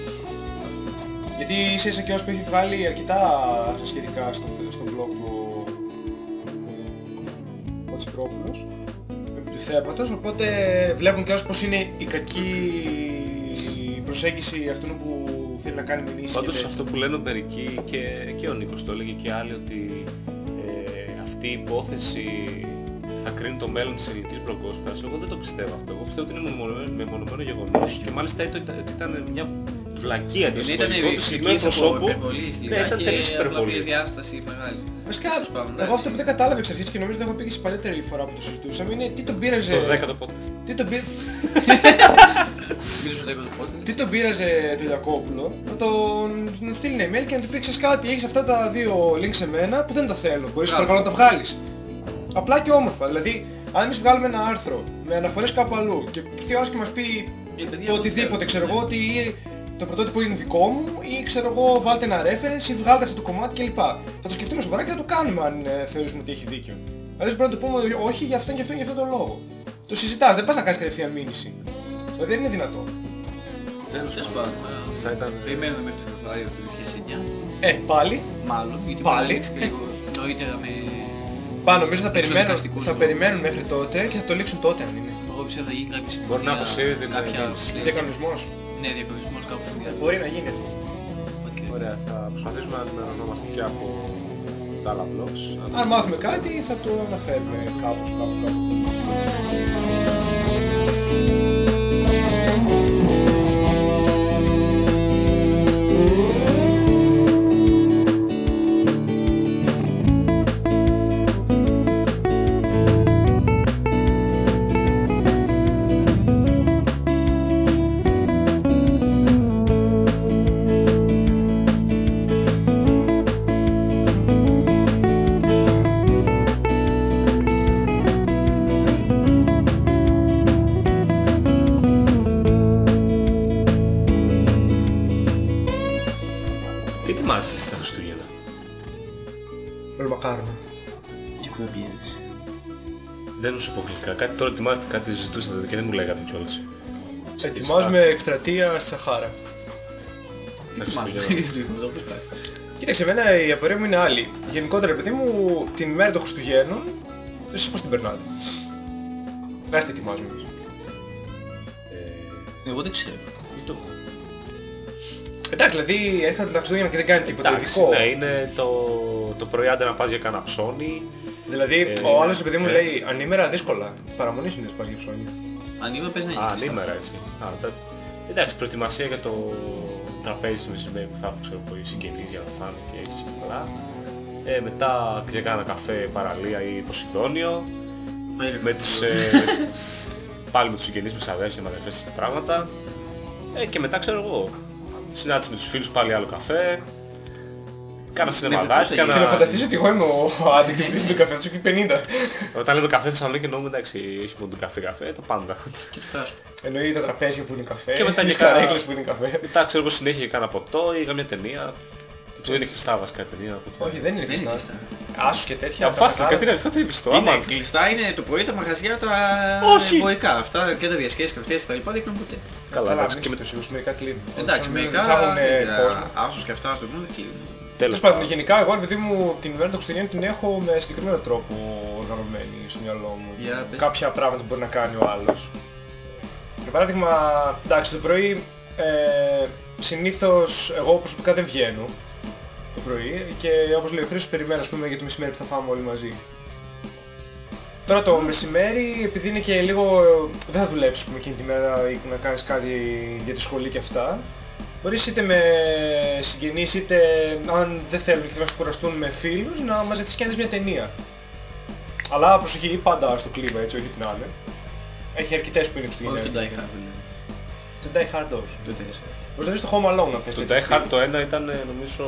S2: Γιατί είσαι ίσα και ως που έχει βγάλει αρκετά άρθρα σχετικά στο, στο blog του ε, ο Τσικρόπουλος επί του θέματος, οπότε βλέπουν και όσοι πως είναι η κακή προσέγγιση αυτού που θέλει να κάνει μηνύσεις και
S1: Πάντως
S2: τέτοια.
S1: αυτό που λένε μερικοί και, και ο Νίκος το έλεγε και άλλοι ότι ε, αυτή η υπόθεση θα κρίνει το μέλλον της ελληνικής μπλογκόσφαιρας. Εγώ δεν το πιστεύω αυτό. Εγώ πιστεύω ότι είναι μεμονωμένο, μεμονωμένο γεγονός και μάλιστα ήταν, ότι ήταν μια βλακεία του
S3: Δεν ήταν
S1: συλλογικού τους συγκεκριμένου
S3: εξηγήσει από
S1: προσώπου.
S3: υπερβολή
S1: Ναι,
S3: λίγα
S1: ήταν τελείως
S3: και απλά
S1: υπερβολή.
S3: μια διάσταση μεγάλη.
S2: Βασικά,
S3: πάντων,
S2: εγώ
S3: εντάξει.
S2: αυτό που δεν κατάλαβα εξ αρχής και νομίζω ότι έχω πει και σε παλιότερη φορά που το συζητούσαμε είναι τι τον πείραζε...
S1: Το 10ο podcast.
S2: Τι τον, πεί-
S3: Μίλησε στο δέκατο πότε.
S2: τι τον πείραζε το Ιακώπουλο να τον να του στείλει ένα email και να του πει ξέρεις κάτι, έχεις αυτά τα δύο links σε μένα που δεν τα θέλω, μπορείς
S3: Μπράβο.
S2: παρακαλώ να τα βγάλεις. Απλά και όμορφα, δηλαδή αν εμείς βγάλουμε ένα άρθρο με αναφορές κάπου αλλού και έρθει ο άλλος και μας πει
S3: Ε, παιδιά,
S2: το
S3: το
S2: οτιδήποτε,
S3: θέλω,
S2: ξέρω
S3: ναι.
S2: εγώ ότι το πρωτότυπο είναι δικό μου ή ξέρω εγώ βάλτε ένα reference ή βγάλτε αυτό το κομμάτι κλπ. Θα το σκεφτούμε σοβαρά και θα το κάνουμε αν ε, θεωρήσουμε ότι έχει δίκιο. Δηλαδή πρέπει να του πούμε όχι για αυτόν και αυτόν και αυτόν τον λόγο. Το συζητάς, δεν πας να κάνεις κατευθείαν μήνυση. Δηλαδή δεν είναι δυνατό.
S1: Τέλος
S3: Τέλος
S1: πάντων.
S3: πάντων.
S1: Αυτά ήταν...
S3: Περιμένουμε μέχρι το Φεβρουάριο του 2009.
S2: Ε, πάλι.
S3: Μάλλον, γιατί
S2: Πάλι.
S3: μπορεί να λήξει και λίγο νωρίτερα με...
S2: Πάνω νομίζω θα περιμένουν,
S3: Εξοδικαστικούς
S2: θα
S3: λόγους.
S2: περιμένουν μέχρι τότε και θα το λήξουν τότε αν είναι.
S3: Εγώ πιστεύω θα γίνει κάποια συμφωνία.
S1: Μπορεί να αποσύρει την
S3: κάποια
S1: μήνυση.
S3: πλαίσια.
S2: Διακανονισμός.
S3: Ναι, διακανονισμός κάπου στον διάλογο.
S2: Μπορεί να γίνει αυτό.
S3: Οκ.
S1: Ωραία, θα προσπαθήσουμε να ενημερωνόμαστε και από τα άλλα blogs.
S2: Αν μάθουμε κάτι θα το αναφέρουμε κάπως κάπου κάπου.
S1: Γλυκά. Κάτι τώρα ετοιμάζετε, κάτι ζητούσατε και δεν μου λέγατε κιόλας.
S2: Ετοιμάζουμε εκστρατεία στη Σαχάρα.
S1: Τα
S3: Μάλλον.
S1: Χριστούγεννα.
S3: Το πες πάλι.
S2: Κοίταξε, εμένα η απορία μου είναι άλλη. Γενικότερα, παιδί μου, την ημέρα των Χριστουγέννων, εσείς πώς την περνάτε; Πες τι ετοιμάζουμε εμείς.
S1: Ε,
S3: Εγώ δεν ξέρω. Δεν το έχω.
S2: Εντάξει, δηλαδή έρχονται τα Χριστούγεννα και δεν κάνει τίποτα
S1: Εντάξει,
S2: ειδικό.
S1: ναι, είναι το, το πρωί άντε να πας για κανένα ψώνι.
S2: Δηλαδή,
S1: Ε,
S2: ο άλλος παιδί μου
S1: ε.
S2: λέει ανήμερα δύσκολα. Παραμονή συνήθως πας για ψώνια.
S3: Αν είμαι πες να
S1: Α,
S3: είναι.
S1: ανήμερα έτσι. Α, τα... Εντάξει, προετοιμασία για το τραπέζι του μεσημέρι που θα έχουν ξέρω, εγώ, οι συγγενείς για να φάνε και έτσι και καλά. Ε, μετά για κάνα καφέ παραλία ή Ποσειδόνιο. με τους, ε, πάλι με τους συγγενείς, με τις αδέρφια, με αδερφές και πράγματα. Ε, και μετά ξέρω εγώ, συνάντηση με τους φίλους, πάλι άλλο καφέ. Κάνα
S3: Ναι,
S1: σινεμαδάκι,
S3: βέβαια,
S2: Και να
S1: κάνα...
S2: φανταστείς ότι εγώ είμαι ο αντικτυπητής του καφέ, σου και 50.
S1: Όταν λέμε καφέ Θεσσαλονίκη εννοούμε εντάξει, έχει μόνο τον καφέ καφέ, τα πάντα.
S3: Και το φτάσουμε.
S2: Εννοεί τα τραπέζια που είναι καφέ,
S1: Και μετά
S2: τις
S1: και κάνα-
S2: καρέκλες που είναι καφέ.
S1: Μετά ξέρω εγώ συνέχεια για κάνα ποτό ή καμιά ταινία. Που είναι κλειστά βασικά η ταινία. οπότε-
S2: Όχι, δεν είναι
S3: Δεν είναι
S2: κλειστά.
S3: κλειστά.
S2: Άσους και τέτοια.
S1: Α,
S2: τα
S1: Φάστε,
S2: μεγάλα.
S1: κάτι είναι αυτό το είπες το.
S3: Είναι
S1: Άμα
S3: κλειστά, είναι το πρωί τα μαγαζιά, τα
S1: Όχι.
S3: εμπορικά. Αυτά και τα διασκέσεις καυτές και τα λοιπά δεν κλείνουν ποτέ.
S1: Καλά,
S2: Καλά,
S1: εντάξει,
S2: μην
S1: και με
S2: τους σίγουρους, μερικά κλείνουν.
S3: Εντάξει,
S2: Όσο
S3: μερικά
S2: δεν θα έχουν ε,
S3: για
S2: κόσμο.
S3: άσους και αυτά στο πούμε δεν κλείνουν.
S1: Τέλος
S2: Τέλος πάντων,
S1: πάντων.
S2: γενικά εγώ επειδή μου την ημέρα των Χριστουγέννων την έχω με συγκεκριμένο τρόπο οργανωμένη στο μυαλό μου.
S3: Για πες.
S2: Κάποια πράγματα που μπορεί να κάνει ο άλλος. Για παράδειγμα, εντάξει, το πρωί ε, συνήθως εγώ προσωπικά δεν βγαίνω το πρωί και όπως λέει ο Χρήστος περιμένω ας πούμε για το μεσημέρι που θα φάμε όλοι μαζί. Τώρα το μεσημέρι, επειδή είναι και λίγο. δεν θα δουλέψεις ας πούμε, εκείνη τη μέρα ή να κάνεις κάτι για τη σχολή και αυτά. Μπορείς είτε με συγγενείς είτε αν δεν θέλουν και θέλουν να κουραστούν με φίλους να μαζευτείς και να δεις μια ταινία. Αλλά προσοχή πάντα στο κλίμα έτσι, όχι την άλλη. Έχει αρκετές που είναι
S3: Όχι
S2: Χριστουγεννιάτικες.
S3: τον Die Hard δηλαδή.
S2: Το Die Hard όχι.
S3: Το τέσσερα.
S2: Μπορείς να δεις το Home Alone αν θες.
S1: Το
S2: τέτοιο
S1: Die
S2: στυλ.
S1: Hard το ένα ήταν ε, νομίζω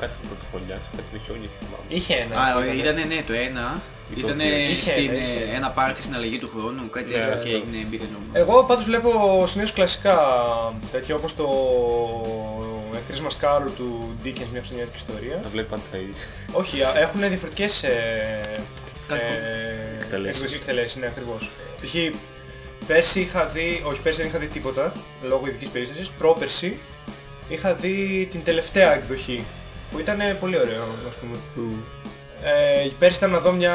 S1: κάτι την πρωτοχρονιά, κάτι με χιόνια και θυμάμαι.
S2: Είχε ένα.
S3: Α,
S2: ήτανε.
S3: ήταν ναι το ένα. Ήταν
S2: Είχε
S3: στην
S2: ένα, είχε.
S3: ε, ένα πάρτι στην αλλαγή του χρόνου, κάτι
S1: Ναι,
S3: τέτοιο και
S1: αυτό.
S3: έγινε μπήκε
S2: Εγώ πάντως βλέπω συνήθως κλασικά τέτοια όπως το ε, Christmas Carol του Dickens, μια χριστουγεννιάτικη ιστορία.
S1: Να βλέπει πάντα τα ίδια.
S2: Όχι, έχουν διαφορετικές ε,
S3: Κάτι
S2: ε,
S1: Εκτελέσεις.
S2: εκδοχές εκτελέσεις, ναι ακριβώς. Π.χ. πέρσι είχα δει, όχι πέρσι δεν είχα δει τίποτα, λόγω ειδικής περίστασης, πρόπερσι είχα δει την τελευταία εκδοχή, που ήταν πολύ ωραίο, ας πούμε. Ε, πέρσι ήταν να δω μια,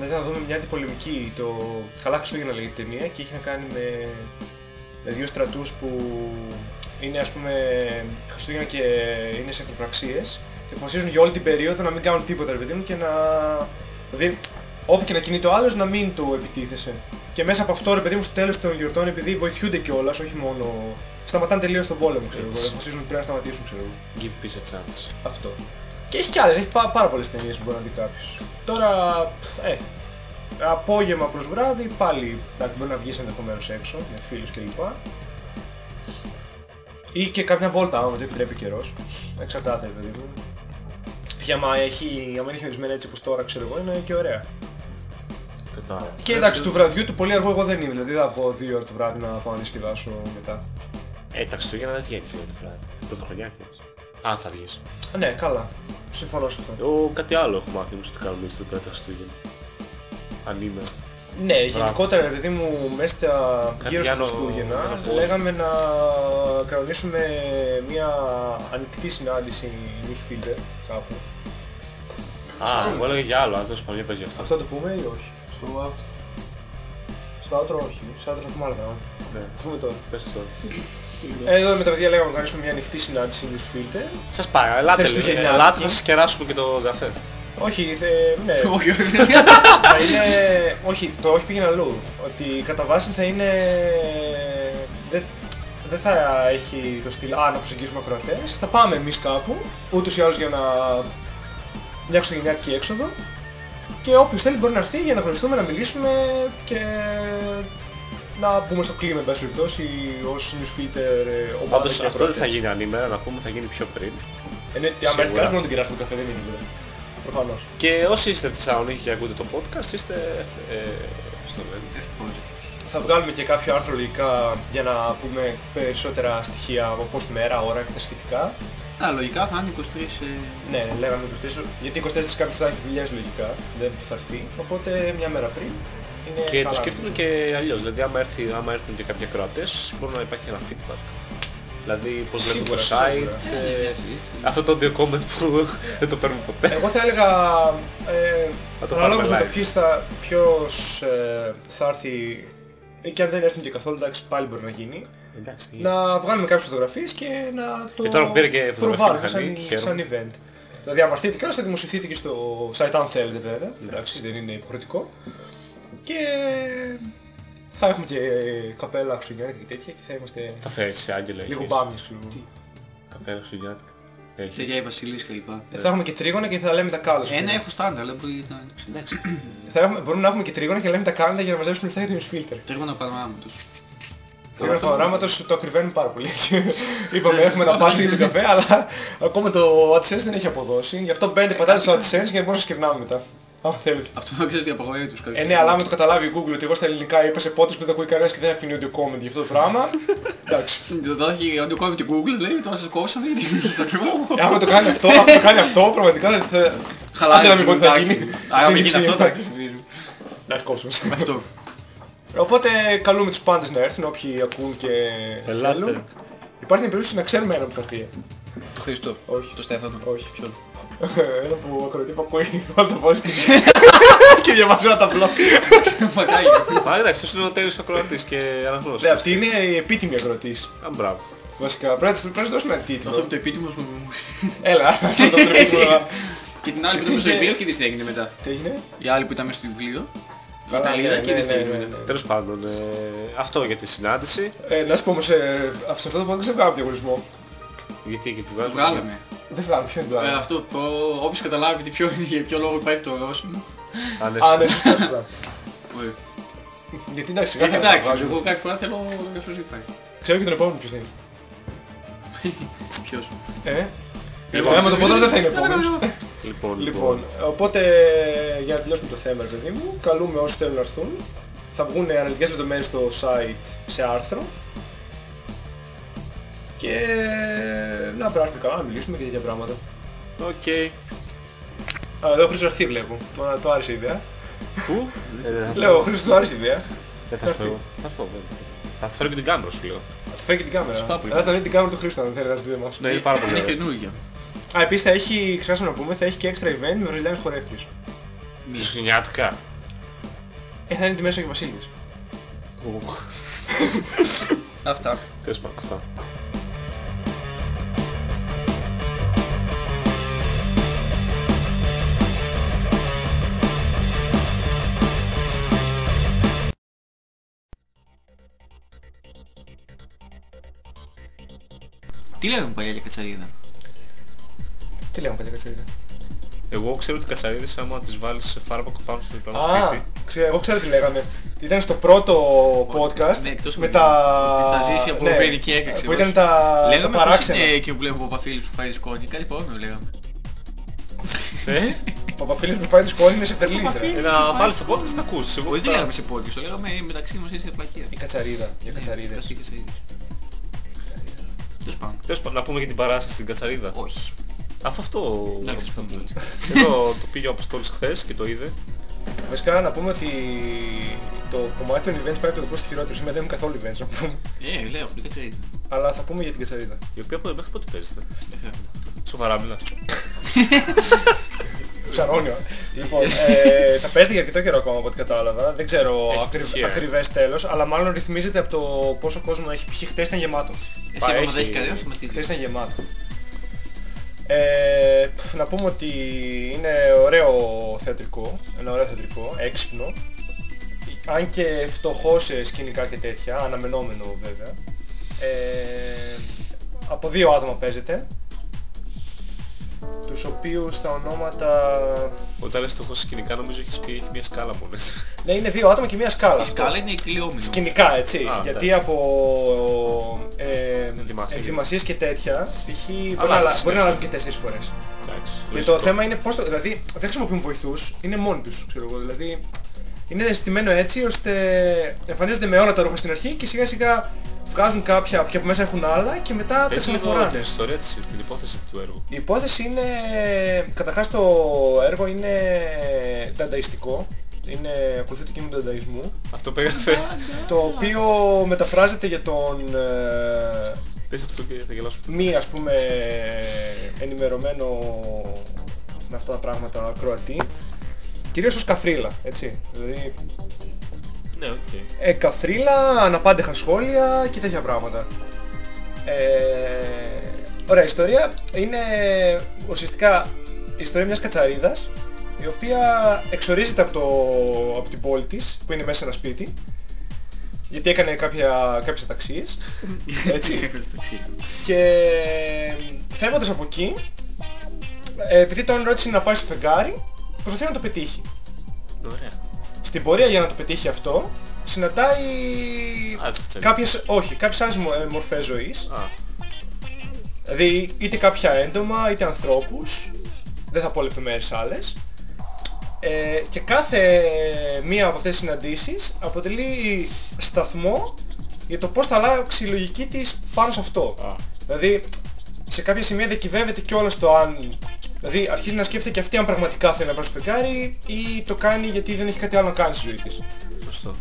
S2: να, να δούμε μια αντιπολεμική, το Καλά Χριστούγεννα λέγεται η ταινία και είχε να κάνει με, με δύο στρατούς που είναι ας πούμε Χριστούγεννα και είναι σε εχθροπραξίες και αποφασίζουν για όλη την περίοδο να μην κάνουν τίποτα ρε παιδί μου και να... Δηλαδή όπου και να κινείται ο άλλος να μην το επιτίθεσαι. Και μέσα από αυτό ρε παιδί μου στο τέλος των γιορτών επειδή βοηθούνται κιόλας, όχι μόνο... Σταματάνε τελείως τον πόλεμο ξέρω εγώ,
S1: Έτσι.
S2: αποφασίζουν ότι πρέπει να σταματήσουν ξέρω εγώ.
S1: Give peace a chance.
S2: Αυτό. Και έχει κι άλλες, έχει πά- πάρα πολλές ταινίες που μπορεί να δει κάποιος. Τώρα, ε, απόγευμα προς βράδυ πάλι εντάξει, μπορεί να βγεις ενδεχομένως έξω με φίλους κλπ. Ή και κάποια βόλτα άμα το επιτρέπει ο καιρός. Εξαρτάται παιδί μου. Π.χ. άμα έχει, άμα έχει ορισμένα έτσι όπως τώρα ξέρω εγώ είναι και ωραία.
S1: Κατάλαβα.
S2: Και εντάξει του βραδιού του πολύ αργό εγώ δεν είμαι, δηλαδή δεν θα βγω δύο ώρα το βράδυ να πάω να διασκεδάσω μετά.
S1: Ε, τα Χριστούγεννα δεν βγαίνεις για τη βράδυ. Την πρωτοχρονιά βγαίνεις. Αν θα βγεις.
S2: Α, ναι, καλά. Συμφωνώ σε αυτό.
S1: Εγώ κάτι άλλο έχω μάθει όμως ότι κάνουμε εμείς την πρώτη Χριστούγεννα. Αν είμαι.
S2: Ναι, γενικότερα ρε παιδί μου, μέσα στα
S1: Κάτι
S2: γύρω στα
S1: άλλο
S2: Χριστούγεννα
S1: να πω.
S2: λέγαμε να κανονίσουμε μια ανοιχτή συνάντηση newsfilter κάπου.
S1: Α, εγώ έλεγα για άλλο, αν τέλος πάντων, για πες γι' αυτό.
S2: Αυτό το πούμε ή όχι;
S3: Στο out.
S2: Στο outro όχι. Στο outro θα πούμε άλλα πράγματα.
S1: Ναι,
S2: Θα πούμε τώρα.
S1: πες το.
S2: Ε, Εδώ με τα παιδιά λέγαμε να κανονίσουμε μια ανοιχτή συνάντηση newsfilter.
S1: Σας πάει, ελάτε,
S2: Χριστουγεννιάτικη.
S1: ελάτε να σας κεράσουμε και το καφέ.
S2: Όχι, θε, ναι,
S3: Όχι, όχι.
S2: θα είναι... όχι, το όχι πήγαινε αλλού. Ότι κατά βάση θα είναι... Δεν, δεν θα έχει το στυλ «Α, να προσεγγίσουμε ακροατές». Θα πάμε εμείς κάπου, ούτως ή άλλως για να... μια χριστουγεννιάτικη έξοδο. Και όποιος θέλει μπορεί να έρθει για να γνωριστούμε, να μιλήσουμε και να μπούμε στο κλίμα, εν πάση περιπτώσει, ως newsfilter, ε, ομάδα
S1: Πάντως
S2: και
S1: αυτό δεν
S2: ακροατές.
S1: θα γίνει ανήμερα, να πούμε θα γίνει πιο πριν.
S2: Εννοείται ότι άμα έρθει
S1: Σίγουρα.
S2: κανένας μόνο την κεράσουμε καφέ, δεν είναι βέβαια. Προφανώς.
S1: Και όσοι είστε στη Θεσσαλονίκη και ακούτε το podcast, είστε. Ε, πώς το λένε.
S2: Θα βγάλουμε και κάποιο άρθρο λογικά για να πούμε περισσότερα στοιχεία από πώς μέρα, ώρα και τα σχετικά.
S3: Α, λογικά θα είναι 23... ε,
S2: Ναι, λέγαμε 24, γιατί 24 κάποιος θα έχει δουλειές λογικά, δεν θα έρθει, οπότε μια μέρα πριν. Είναι
S1: Και
S2: καλά,
S1: το σκέφτομαι
S2: νομίζω.
S1: και αλλιώς. Δηλαδή, άμα, έρθει, άμα έρθουν και κάποιοι ακροατές, μπορεί να υπάρχει ένα feedback. Δηλαδή, πώς βλέπουν το
S2: Σίγουρα,
S1: site,
S2: σίγουρα.
S3: ναι,
S1: ε,
S3: ναι, ναι.
S1: αυτό το audio comment που δεν το παίρνουμε ποτέ.
S2: Εγώ θα έλεγα, ε,
S1: Θα το
S2: αναλόγως με
S1: πάρουμε
S2: το
S1: live.
S2: ποιος θα, ποιος, ε, θα έρθει, ή και αν δεν έρθουν και καθόλου, εντάξει πάλι μπορεί να γίνει,
S1: Εντάξει,
S2: να βγάλουμε κάποιες φωτογραφίες και να το
S1: Και τώρα που πήρε και φωτογραφική
S2: προβάλλουμε σαν,
S1: μηχανή,
S2: σαν
S1: χαίρομαι.
S2: event. Δηλαδή άμα έρθετε κιόλας θα δημοσιευτείτε και στο site αν θέλετε βέβαια, εντάξει δεν είναι υποχρεωτικό. Και θα έχουμε και καπέλα Χριστουγεννιάτικα και τέτοια και θα είμαστε
S1: Θα φέρεις Άγγελο,
S2: λίγο
S1: έχεις.
S2: μπάμιες. ξέρω εγώ.
S1: Καπέλα Χριστουγεννιάτικα. Έχεις.
S3: Τέτοια η Βασιλής κλπ.
S2: Ε, Θα έχουμε και τρίγωνα και θα λέμε τα κάλα.
S3: Ένα έχω στάνταρ, αλλά μπορεί να...
S1: Εντάξει.
S2: Θα έχουμε, μπορούμε να έχουμε και τρίγωνα και να λέμε τα κάλα για να μαζέψουμε λεφτά για το newsfilter.
S3: Τρίγωνα παραμά τους.
S2: Το έγγραφο οράματος το ακριβένουν πάρα πολύ. Είπαμε έχουμε ένα μπάτσι για τον καφέ, αλλά ακόμα το AdSense δεν έχει αποδώσει. Γι' αυτό μπαίνετε πατάτε στο AdSense για να μπορούμε να σας κερνάμε μετά. Αν θέλετε.
S3: Αυτό να ξέρεις τι απαγορεύει τους
S2: Ε, ναι, αλλά άμα το καταλάβει η Google ότι εγώ στα ελληνικά είπα σε πότες που δεν ακούει κανένας και δεν αφήνει audio comment για αυτό το πράγμα. Εντάξει.
S3: Τώρα έχει audio comment και Google λέει τώρα σας κόψαμε γιατί είναι στο ακριβό.
S2: Ε, άμα το κάνει αυτό, άμα το κάνει αυτό, πραγματικά δεν θα... Άντε να μην πω τι θα γίνει.
S3: Άρα
S2: Δεν
S3: μην γίνει αυτό
S2: ξέρω.
S3: θα ψηφίζουν.
S2: Να κόψουμε.
S3: Αυτό.
S2: Οπότε καλούμε τους πάντες να έρθουν, όποιοι ακούν και
S1: Ελάτε.
S2: θέλουν. Υπάρχει μια περίπτωση να ξέρουμε ένα που θα έρθει.
S3: Το Χριστό.
S2: Όχι.
S3: Το Στέφανο.
S2: Όχι.
S3: Ποιον;
S2: Ένα που ακροατή που ακούει, βάλει το πόδι και διαβάζει ένα ταμπλό.
S3: Μακάρι.
S1: Μα εντάξει, αυτός είναι ο τέλειος ακροατής και αναγνώστης.
S2: Ναι, αυτή είναι η επίτιμη ακροατής.
S1: Α, μπράβο.
S2: Βασικά, πρέπει να της- πρέπει να της δώσουμε ένα
S3: Αυτό με
S2: τίτλο.
S3: το επίτιμο μου.
S2: Έλα, αυτό το επίτιμο.
S3: Και την άλλη που ήταν στο βιβλίο και τι έγινε μετά.
S2: Τι έγινε;
S3: Η άλλη που ήταν μέσα στο βιβλίο. Η
S2: Καλά,
S3: Ιταλίδα
S2: ναι,
S3: και
S2: ναι,
S3: τι
S2: ναι,
S3: έγινε
S2: ναι,
S3: μετά.
S2: ναι.
S1: Τέλος πάντων, ε, αυτό για τη συνάντηση.
S2: Ε, να σου πω όμως, ε, σε αυτό το podcast δεν βγάλαμε διαγωνισμό.
S1: Γιατί εκεί που βγάζουμε.
S3: Βγάλαμε.
S2: Δεν βγάλαμε, ποιο είναι το
S3: Ε,
S2: άλλο.
S3: αυτό, ο- όποιος καταλάβει τι ποιο, για ποιο λόγο υπάρχει το ορόσημο.
S1: Α, ναι,
S2: Α, ναι, σωστά, σωστά.
S3: Ωραία.
S2: Γιατί εντάξει,
S3: Γιατί
S2: κάθε
S3: εντάξει,
S2: βγάζουμε.
S3: εγώ κάθε φορά θέλω να σου υπάρχει.
S2: Ξέρω και τον επόμενο ποιος θα είναι.
S3: Ποιος.
S2: Ε,
S3: Λοιπόν,
S2: ε, άμα το πω τώρα δεν θα είναι
S3: Καλά,
S2: επόμενος.
S3: καλά.
S1: Λοιπόν,
S2: Λοιπόν, οπότε για να τελειώσουμε το θέμα, παιδί μου, καλούμε όσοι θέλουν να έρθουν. Θα βγουν αναλυτικές λεπτομέρειες στο site σε άρθρο. Και να περάσουμε καλά, να μιλήσουμε και τέτοια πράγματα.
S1: Οκ.
S2: Α, εδώ ο Χρήστος έρθει βλέπω. Τώρα το άρεσε η ιδέα.
S1: Πού; Ε,
S2: Λέω, ο Χρήστος του άρεσε η ιδέα.
S1: Δεν θα φέρω. Θα φέρω, βέβαια. Θα φέρω και την κάμερα σου λέω.
S2: Θα του φέρει και την κάμερα.
S3: Σπά πολύ.
S2: Θα τα δει την κάμερα του Χρήστο αν θέλει να τη δει εμάς.
S1: Ναι, είναι πάρα πολύ
S3: Είναι
S1: ωραίο.
S3: καινούργια.
S2: Α, επίσης θα έχει, ξεχάσαμε να πούμε, θα έχει και extra event με βραζιλιάνους χορεύτριες.
S1: Χριστουγεννιάτικα.
S2: Ε, θα είναι τη Μέση και Βασίλης.
S3: Αυτά.
S1: Τέλος πάντων, αυτά.
S3: Τι λέγαμε παλιά για κατσαρίδα;
S2: Τι λέμε παλιά κατσαρίδα;
S1: Εγώ ξέρω ότι κατσαρίδες άμα τις βάλεις σε φάρμακο πάνω στο διπλανό
S2: Α,
S1: σπίτι.
S2: ξέρω, εγώ ξέρω τι λέγαμε. Ήταν στο πρώτο podcast
S3: ναι, εκτός
S2: με
S3: που-
S2: τα...
S3: ότι θα ζήσει από παιδική έκρηξη,
S2: Που ήταν
S3: όχι.
S2: τα, τα
S3: Λέγαμε πως
S2: παράξενα.
S3: είναι εκεί που βλέπουμε ο Παπαφίλης που φάει σκόνη. Κάτι παρόμοιο λέγαμε.
S1: Ε,
S2: Ο Παπαφίλης που φάει τη σκόνη είναι σε φερλής ρε.
S1: ε, να βάλεις το podcast να ακούσεις. Εγώ
S3: Όχι δεν
S1: θα-
S3: λέγαμε σε πόδι, το λέγαμε μεταξύ μας έτσι απλακία.
S2: Η κατσαρίδα, για κατσαρίδες.
S3: Αυτή και κατσαρίδες. Τέλος πάντων.
S1: Τέλος πάντων, να πούμε για την παράσταση στην κατσαρίδα.
S3: Όχι.
S1: Αφού αυτό...
S3: Εντάξει, πούμε τότε.
S1: Εδώ το πήγε ο Αποστόλης χθες και το είδε.
S2: Βασικά να πούμε ότι το κομμάτι των events πάει από το πώς χειρότερο. Σήμερα δεν έχουμε καθόλου events να πούμε.
S3: Ε, λέω, πολύ κατσαρίδα.
S2: Αλλά θα πούμε για την κατσαρίδα.
S1: Η οποία από- μέχρι πότε παίζεται;
S3: Δεν θέλω.
S1: Σοβαρά μιλάς.
S2: Ψαρώνιο. λοιπόν, ε, θα παίζετε για αρκετό καιρό ακόμα από ό,τι κατάλαβα. Δεν ξέρω
S1: Έχει
S2: ακρι...
S1: τυχαία.
S2: ακριβές τέλος, αλλά μάλλον ρυθμίζεται από το πόσο κόσμο έχει. Π.χ. χτες ήταν γεμάτο.
S3: Εσύ
S1: Πα,
S3: άμα
S1: έχει-
S3: δεν έχει κανένα σταματήσει.
S2: Χτες ήταν γεμάτο. Ε, πφ, να πούμε ότι είναι ωραίο θεατρικό, ένα ωραίο θεατρικό, έξυπνο. Αν και φτωχό σε σκηνικά και τέτοια, αναμενόμενο βέβαια. Ε, από δύο άτομα παίζεται. Τους οποίους τα ονόματα...
S1: Όταν λες το έχω σκηνικά νομίζω έχεις πει έχει μια σκάλα μόνο.
S2: Ναι, είναι δύο άτομα και μία σκάλα.
S3: Η
S2: αυτό.
S3: σκάλα είναι κυλιόμενη.
S2: Σκηνικά, έτσι.
S1: Α,
S2: γιατί
S1: εντάξει.
S2: από ε,
S1: Ενδυμασίες.
S2: ενδυμασίες και τέτοια, π.χ. μπορεί, να,
S1: Αλλάζεις
S2: αλλα-
S1: συνέχεια.
S2: μπορεί να αλλάζουν και τέσσερις φορές.
S1: Εντάξει.
S2: Και
S1: λογικό.
S2: το θέμα είναι πώς το... Δηλαδή δεν χρησιμοποιούν βοηθούς, είναι μόνοι τους, ξέρω εγώ. Δηλαδή είναι στημένο έτσι ώστε εμφανίζονται με όλα τα ρούχα στην αρχή και σιγά σιγά βγάζουν κάποια και από μέσα έχουν άλλα και μετά τα
S1: Πες λίγο την
S2: ξαναφοράνε.
S1: ιστορία της, την υπόθεση του έργου.
S2: Η υπόθεση είναι... Καταρχάς το έργο είναι δανταϊστικό. Είναι, ακολουθεί το κείμενο του δανταϊσμού.
S1: Αυτό που έγραφε.
S2: το οποίο μεταφράζεται για τον ε,
S1: Πες αυτό και θα γελάσω.
S2: μη ας πούμε ενημερωμένο με αυτά τα πράγματα Κροατή κυρίως ως καφρίλα, έτσι. Δηλαδή,
S1: Ναι, οκ.
S2: ε, καφρίλα, αναπάντεχα σχόλια και τέτοια πράγματα. Ε, ωραία, η ιστορία είναι ουσιαστικά η ιστορία μιας κατσαρίδας η οποία εξορίζεται από, το, από την πόλη της που είναι μέσα σε ένα σπίτι γιατί έκανε κάποια, κάποιες αταξίες έτσι και φεύγοντας από εκεί ε, επειδή το όνειρό της είναι να πάει στο φεγγάρι προσπαθεί να το πετύχει
S1: Ωραία.
S2: Στην πορεία για να το πετύχει αυτό συναντάει
S1: Α, τσαχτσέλες.
S2: κάποιες, όχι, κάποιες άλλες μο- ε, μορφές ζωής.
S1: Α,
S2: Δηλαδή είτε κάποια έντομα είτε ανθρώπους, δεν θα πω λεπτομέρειες άλλες. Ε, και κάθε μία από αυτές τις συναντήσεις αποτελεί σταθμό για το πώς θα αλλάξει η λογική της πάνω σε αυτό.
S1: α.
S2: Δηλαδή σε κάποια σημεία διακυβεύεται κιόλας το αν... Δηλαδή αρχίζει να σκέφτεται και αυτή αν πραγματικά θέλει να πάει στο φεγγάρι ή το κάνει γιατί δεν έχει κάτι άλλο να κάνει στη ζωή της.
S1: Σωστό.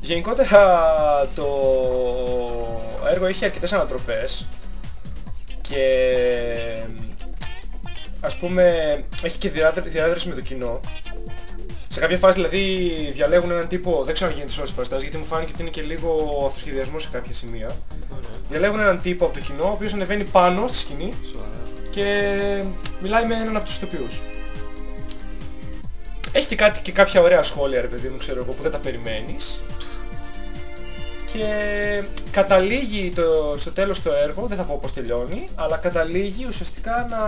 S2: Γενικότερα το έργο έχει αρκετές ανατροπές και ας πούμε έχει και διάδρα- διάδραση με το κοινό. Σε κάποια φάση δηλαδή διαλέγουν έναν τύπο, δεν ξέρω αν γίνεται σε όλες τις παραστάσεις γιατί μου φάνηκε ότι είναι και λίγο αυτοσχεδιασμός σε κάποια σημεία. Διαλέγουν έναν τύπο από το κοινό ο οποίος ανεβαίνει πάνω στη σκηνή
S1: Σοβαρά.
S2: Και μιλάει με έναν από τους ηθοποιούς. Έχει και, κάτι, και κάποια ωραία σχόλια ρε παιδί μου ξέρω εγώ που δεν τα περιμένεις και καταλήγει το, στο τέλος το έργο, δεν θα πω πως τελειώνει, αλλά καταλήγει ουσιαστικά να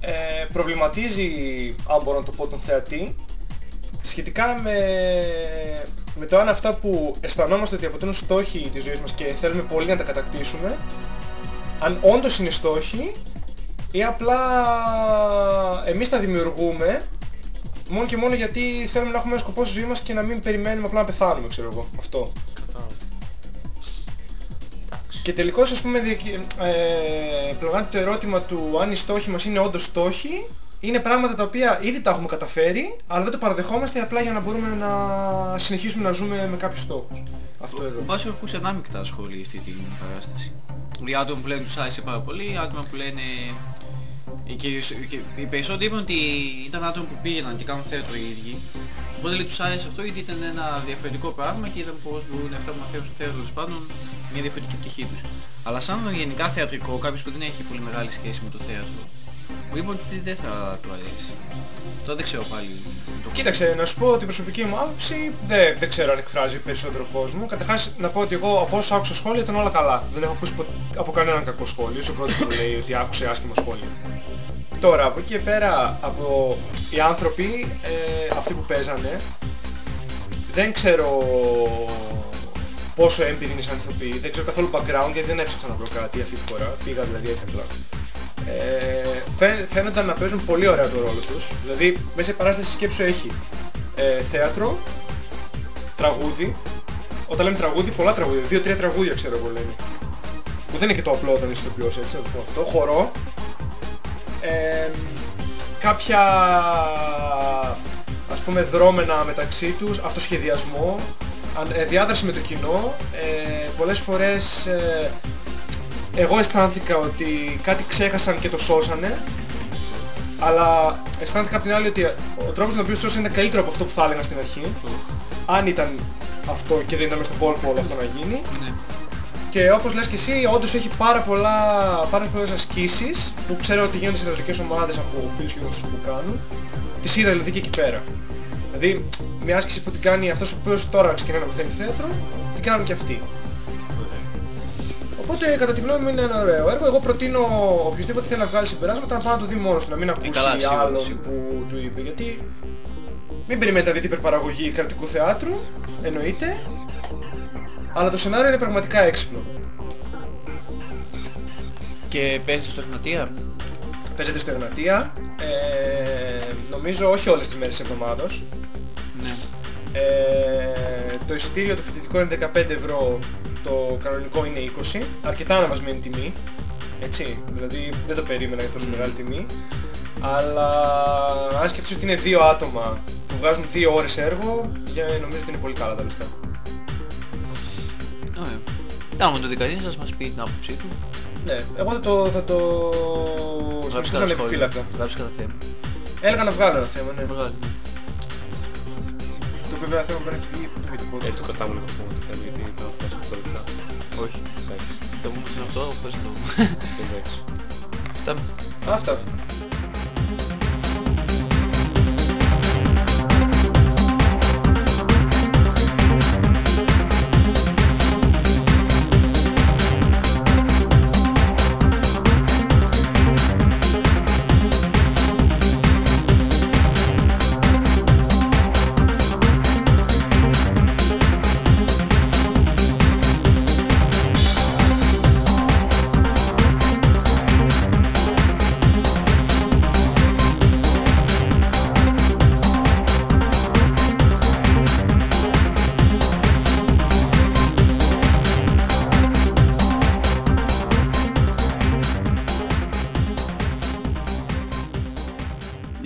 S2: ε, προβληματίζει, αν μπορώ να το πω, τον θεατή σχετικά με, με το αν αυτά που αισθανόμαστε ότι αποτελούν στόχοι της ζωής μας και θέλουμε πολύ να τα κατακτήσουμε αν όντως είναι στόχοι ή απλά εμείς τα δημιουργούμε μόνο και μόνο γιατί θέλουμε να έχουμε ένα σκοπό στη ζωή μας και να μην περιμένουμε απλά να πεθάνουμε, ξέρω εγώ. Αυτό.
S1: Κατάλαβα. Εντάξει.
S2: Και τελικώς ας πούμε διακυ- ε, πλογάνει το ερώτημα του αν οι στόχοι μας είναι όντως στόχοι είναι πράγματα τα οποία ήδη τα έχουμε καταφέρει αλλά δεν το παραδεχόμαστε απλά για να μπορούμε να συνεχίσουμε να ζούμε με κάποιους στόχους. Αυτό
S3: Ο
S2: εδώ.
S3: Μπάς έχω ακούσει ανάμεικτα σχόλια για αυτή την παράσταση. Οι άτομα που λένε τους άρεσε πάρα πολύ, άτομα που λένε... Οι, κυρίως- και οι περισσότεροι είπαν ότι ήταν άτομα που πήγαιναν και κάνουν θέατρο οι ίδιοι. Οπότε λέει τους άρεσε αυτό γιατί ήταν ένα διαφορετικό πράγμα και είδαν πώς μπορούν αυτά που μαθαίνουν στο θέατρο τέλος πάντων μια διαφορετική πτυχή τους. Αλλά σαν γενικά θεατρικό, κάποιος που δεν έχει πολύ μεγάλη σχέση με το θέατρο, μου είπε ότι δεν θα του αρέσει. Τώρα δεν ξέρω πάλι το
S2: Κοίταξε, να σου πω την προσωπική μου άποψη δεν, δεν ξέρω αν εκφράζει περισσότερο κόσμο. Καταρχάς να πω ότι εγώ από όσο άκουσα σχόλια ήταν όλα καλά. Δεν έχω ακούσει πο- από κανέναν κακό σχόλιο. Είσαι ο πρώτος που μου λέει ότι άκουσε άσχημα σχόλια. Τώρα από εκεί και πέρα από οι άνθρωποι, ε, αυτοί που παίζανε, δεν ξέρω πόσο έμπειροι είναι σαν ηθοποιοί, δεν ξέρω καθόλου background γιατί δεν έψαξα να βρω κάτι αυτή τη φορά. Πήγα δηλαδή έτσι απλά. Ε, φαί- φαίνονταν να παίζουν πολύ ωραία το ρόλο τους. Δηλαδή μέσα σε παράσταση σκέψου έχει ε, θέατρο, τραγούδι. Όταν λέμε τραγούδι, πολλά τραγούδια, δύο-τρία τραγούδια ξέρω εγώ λένε. Που δεν είναι και το απλό όταν είσαι ηθοποιός έτσι, να το πω αυτό. Χορό. Ε, κάποια ας πούμε δρόμενα μεταξύ τους, αυτοσχεδιασμό, αν- ε, διάδραση με το κοινό, ε, πολλές φορές ε, εγώ αισθάνθηκα ότι κάτι ξέχασαν και το σώσανε αλλά αισθάνθηκα απ' την άλλη ότι ο τρόπος με τον οποίο σώσανε ήταν καλύτερο από αυτό που θα έλεγα στην αρχή αν ήταν αυτό και δεν ήταν μες στον κόλπο όλο αυτό να γίνει
S3: Ναι.
S2: και όπως λες και εσύ, όντως έχει πάρα, πολλά, πάρα πολλές ασκήσεις που ξέρω ότι γίνονται σε θεατρικές ομάδες από φίλους και γνωστούς που κάνουν. Τις είδα δηλαδή και εκεί πέρα. Δηλαδή, μια άσκηση που την κάνει αυτός ο οποίος τώρα ξεκινάει να μαθαίνει θέατρο, την κάνουν και αυτοί. Οπότε κατά τη γνώμη μου είναι ένα ωραίο έργο. Εγώ προτείνω οποιοδήποτε θέλει να βγάλει συμπεράσματα να πάει να το δει μόνος του, να μην ακούσει
S3: καλά, σίγουρα,
S2: άλλον
S3: σίγουρα.
S2: που του είπε. Γιατί μην περιμένετε να δείτε υπερπαραγωγή κρατικού θεάτρου, εννοείται, αλλά το σενάριο είναι πραγματικά έξυπνο.
S3: Και παίζει στο Εγνατία;
S2: Παίζεται στο Εγνατία, ε, νομίζω όχι όλες τις μέρες της εβδομάδος.
S3: Ναι.
S2: Ε, το εισιτήριο του φοιτητικό είναι 15 ευρώ, το κανονικό είναι 20, αρκετά αναβασμένη τιμή, έτσι, δηλαδή δεν το περίμενα για τόσο μεγάλη τιμή. Αλλά αν σκεφτείς ότι είναι δύο άτομα που βγάζουν δύο ώρες έργο, για, νομίζω ότι είναι πολύ καλά τα λεφτά.
S3: Ωραία. Άμα το δει κανείς, ας μας πει την άποψή του.
S2: Ναι, εγώ θα το, θα το
S3: Γράψει
S2: συνεχίσω
S3: κατά σχόλιο.
S2: ανεπιφύλακτα.
S3: Γράψει κατά θέμα.
S2: Έλεγα να βγάλω ένα θέμα, ναι.
S3: Μεγάλη. Ναι.
S2: Το οποίο βέβαια θέμα που δεν έχει βγει που το βίντεο
S1: Ε, το κρατάμε λίγο αυτό το θέμα γιατί πρέπει να φτάσει 8 λεπτά.
S3: Όχι.
S1: Εντάξει.
S3: Θα πούμε στην αυτό, πες το.
S1: Εντάξει.
S3: Αυτά.
S2: Αυτά.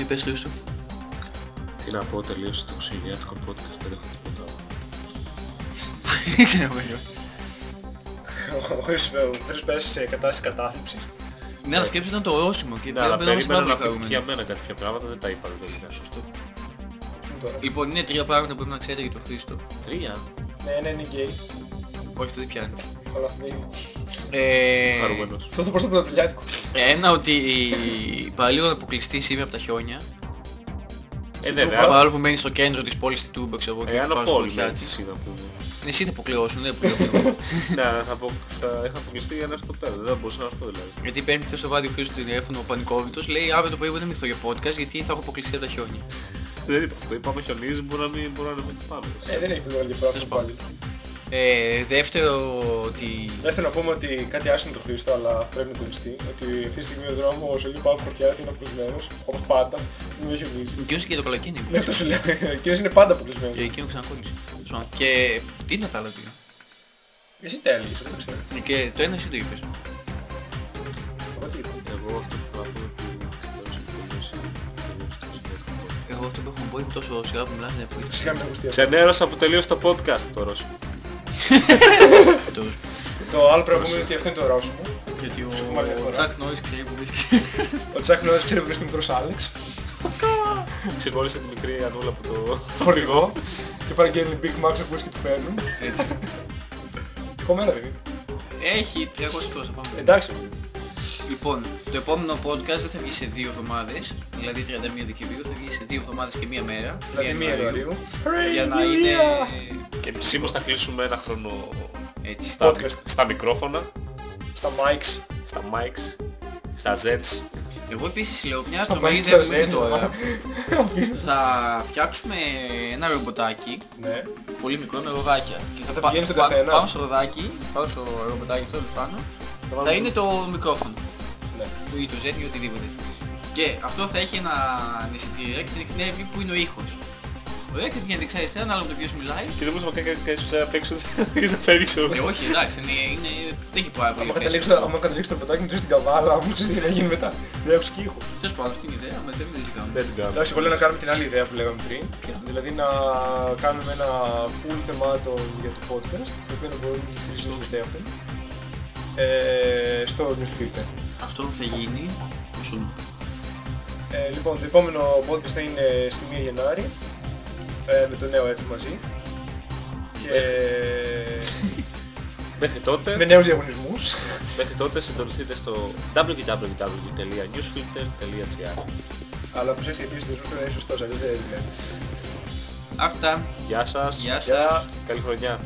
S3: Πες Χρήστο.
S1: Τι να πω, τελείωσε το χριστουγεννιάτικο podcast, δεν έχω τίποτα.
S3: Δεν ξέρω εγώ.
S2: Ο Χρήστος πέρασε σε κατάσταση κατάθλιψης.
S3: Ναι, αλλά σκέψου ήταν το ορόσημο και
S1: Ναι, αλλά
S3: πλέον είμαστε
S1: περίμενα
S3: πάρα
S1: να
S3: πολύ
S1: πει και
S3: χαρούμενοι.
S1: για μένα κάποια πράγματα, δεν τα είπατε τελικά. Σωστό.
S2: Τώρα;
S3: Λοιπόν, είναι τρία πράγματα που πρέπει να ξέρετε για τον Χρήστο.
S1: Τρία.
S2: Ναι, ναι, είναι γκέι.
S3: Όχι, αυτό δεν πιάνει.
S2: Καλά, δεν είναι.
S3: Ε,
S1: Χαρούμενος.
S2: Αυτό το προς το πρωτοβουλιάτικο.
S3: ένα ότι παραλίγο να αποκλειστείς σήμερα από τα χιόνια.
S1: Ε, βέβαια.
S3: Παρόλο που μένεις στο κέντρο της πόλης στη Τούμπα, ξέρω εγώ, και
S1: Εάν
S3: έχει
S1: ο
S3: πάει στο
S1: Πολ
S3: χωριάτι.
S1: έτσι να πούμε.
S3: Ναι, Εσύ θα αποκλειώσουν, δεν αποκλειώσουν.
S1: Ναι, θα, απο... θα είχα αποκλειστεί για να έρθω πέρα. Δεν θα μπορούσα να έρθω δηλαδή.
S3: γιατί παίρνει χθες το βράδυ ο Χρήστος τηλέφωνο ο πανικόβητος, λέει αύριο το πρωί δεν μυθώ για podcast γιατί θα έχω αποκλειστεί από τα χιόνια.
S1: Δεν είπα αυτό. Είπαμε χιονίζει, μπορεί να μην μπορεί να μην πάμε.
S2: Ε, δεν έχει πολύ μεγάλη διαφορά αυτό πάλι.
S3: Ε, δεύτερο ότι...
S2: Δεύτερον να πούμε ότι κάτι άσχημο το Χρήστο, αλλά πρέπει να τονιστεί. Ότι αυτή τη στιγμή ο δρόμος εκεί πάνω από χορτιάτη είναι αποκλεισμένος, όπως πάντα, που δεν χιονίζει.
S3: Εκείνος και το καλοκαίρι είναι
S2: Ναι, αυτό σου λέω. Εκείνος είναι πάντα αποκλεισμένος.
S3: Και εκείνο ξανακόλλησε. Τέλος πάντων. Και τι είναι τα άλλα δύο;
S2: Εσύ τα έλεγες, δεν το ξέρω.
S3: Και το ένα εσύ το είπες.
S2: Εγώ τι είπα.
S1: Εγώ αυτό που θα πω ότι ξεκινήσω τελείωσε τελείωσε το συγκεκριμένο podcast.
S3: Εγώ αυτό που έχω να πω είναι τόσο σειρά που μιλάς δεν ακούγεται.
S2: Σιγά μην ακουστεί αυτό.
S1: Ξενέρωσα που τελείωσε το podcast τώρα.
S3: Τόσο.
S2: Το άλλο πρέπει να πούμε είναι ότι αυτό είναι το ορόσημο.
S3: Και ότι
S2: πούμε άλλη
S3: ο
S2: φορά.
S3: Τσακ Νόρις ξέρει που βρίσκεται.
S2: Ο Τσάκ Νόρις ξέρει που βρίσκεται ο μικρός Άλεξ.
S1: Ξεγόρισε τη μικρή Ανούλα από το
S2: Φορτηγό. Και παραγγέλνει Big Macs ακούσεις και του φέρνουν.
S3: Έτσι.
S2: Κομμένα δεν είναι.
S3: Έχει 300 τόσα πάμε.
S2: Εντάξει. παιδί.
S3: Λοιπόν, το επόμενο podcast δεν θα βγει σε δύο εβδομάδες, δηλαδή 31 Δεκεμβρίου, θα βγει σε δύο εβδομάδες και μία μέρα.
S2: Δηλαδή 1 Ιανουαρίου.
S3: Για να είναι
S1: Και επισήμως θα κλείσουμε ένα χρόνο
S3: έτσι.
S1: στα,
S2: Podcast.
S1: στα μικρόφωνα,
S2: Στα mics.
S1: στα mics, στα zets.
S3: Εγώ επίσης λέω μια
S2: Στα
S3: τρομερή
S2: mics
S3: ιδέα που
S2: στα
S3: μου ήρθε
S2: ζέντια.
S3: τώρα. Θα φτιάξουμε ένα ρομποτάκι
S2: Ναι.
S3: πολύ μικρό με ροδάκια. Και
S2: θα
S3: πα-
S2: πηγαίνει στον
S3: πα-
S2: καθένα.
S3: Πάνω στο ροδάκι, πάνω στο ρομποτάκι αυτό τέλος πάνω, θα
S2: βάλουμε
S3: είναι το μικρόφωνο.
S2: Ναι.
S3: Του ή το Z ή οτιδήποτε. Και αυτό θα έχει ένα αισθητήρα και θα εκνεύει που είναι ο ήχος. Ωραία και πηγαίνει δεξιά αριστερά, ανάλογα με το ποιος μιλάει.
S1: Και δεν μπορούσα να κάνει κάτι ψέρα απ' έξω, δεν να φεύγεις όλα.
S3: Ε, όχι, εντάξει, είναι, είναι, δεν έχει πάρα πολύ.
S2: Άμα
S3: φρέσκο
S2: καταλήξει
S3: αυτό.
S2: το- άμα καταλήξει το ποτάκι μου τρεις στην καβάλα μου, ξέρεις τι να γίνει μετά. Δεν έχω σκύχο.
S3: Τέλος πάντων, αυτή είναι η ιδέα, αλλά δεν είναι τι κάνουμε.
S1: Δεν την κάνω.
S2: Εντάξει, εγώ λέω να κάνουμε την άλλη ιδέα που λέγαμε πριν. Δηλαδή να κάνουμε ένα pool θεμάτων για το podcast, το οποίο να μπορούν και οι χρήστες να συμμετέχουν. Ε, στο newsfilter.
S3: Αυτό θα γίνει όσο
S2: Ε, λοιπόν, το επόμενο podcast θα είναι στη 1 Γενάρη ε, με το νέο έτος μαζί και
S1: Μέχρι τότε,
S2: με νέους διαγωνισμούς.
S1: μέχρι τότε συντονιστείτε στο www.newsfilter.gr
S2: Αλλά προσέξτε γιατί ο συντονισμός πρέπει να είναι σωστός, αλλιώς δεν είναι.
S3: Αυτά.
S1: Γεια σας,
S3: Γεια
S2: Γεια.
S3: σας.
S1: καλή χρονιά.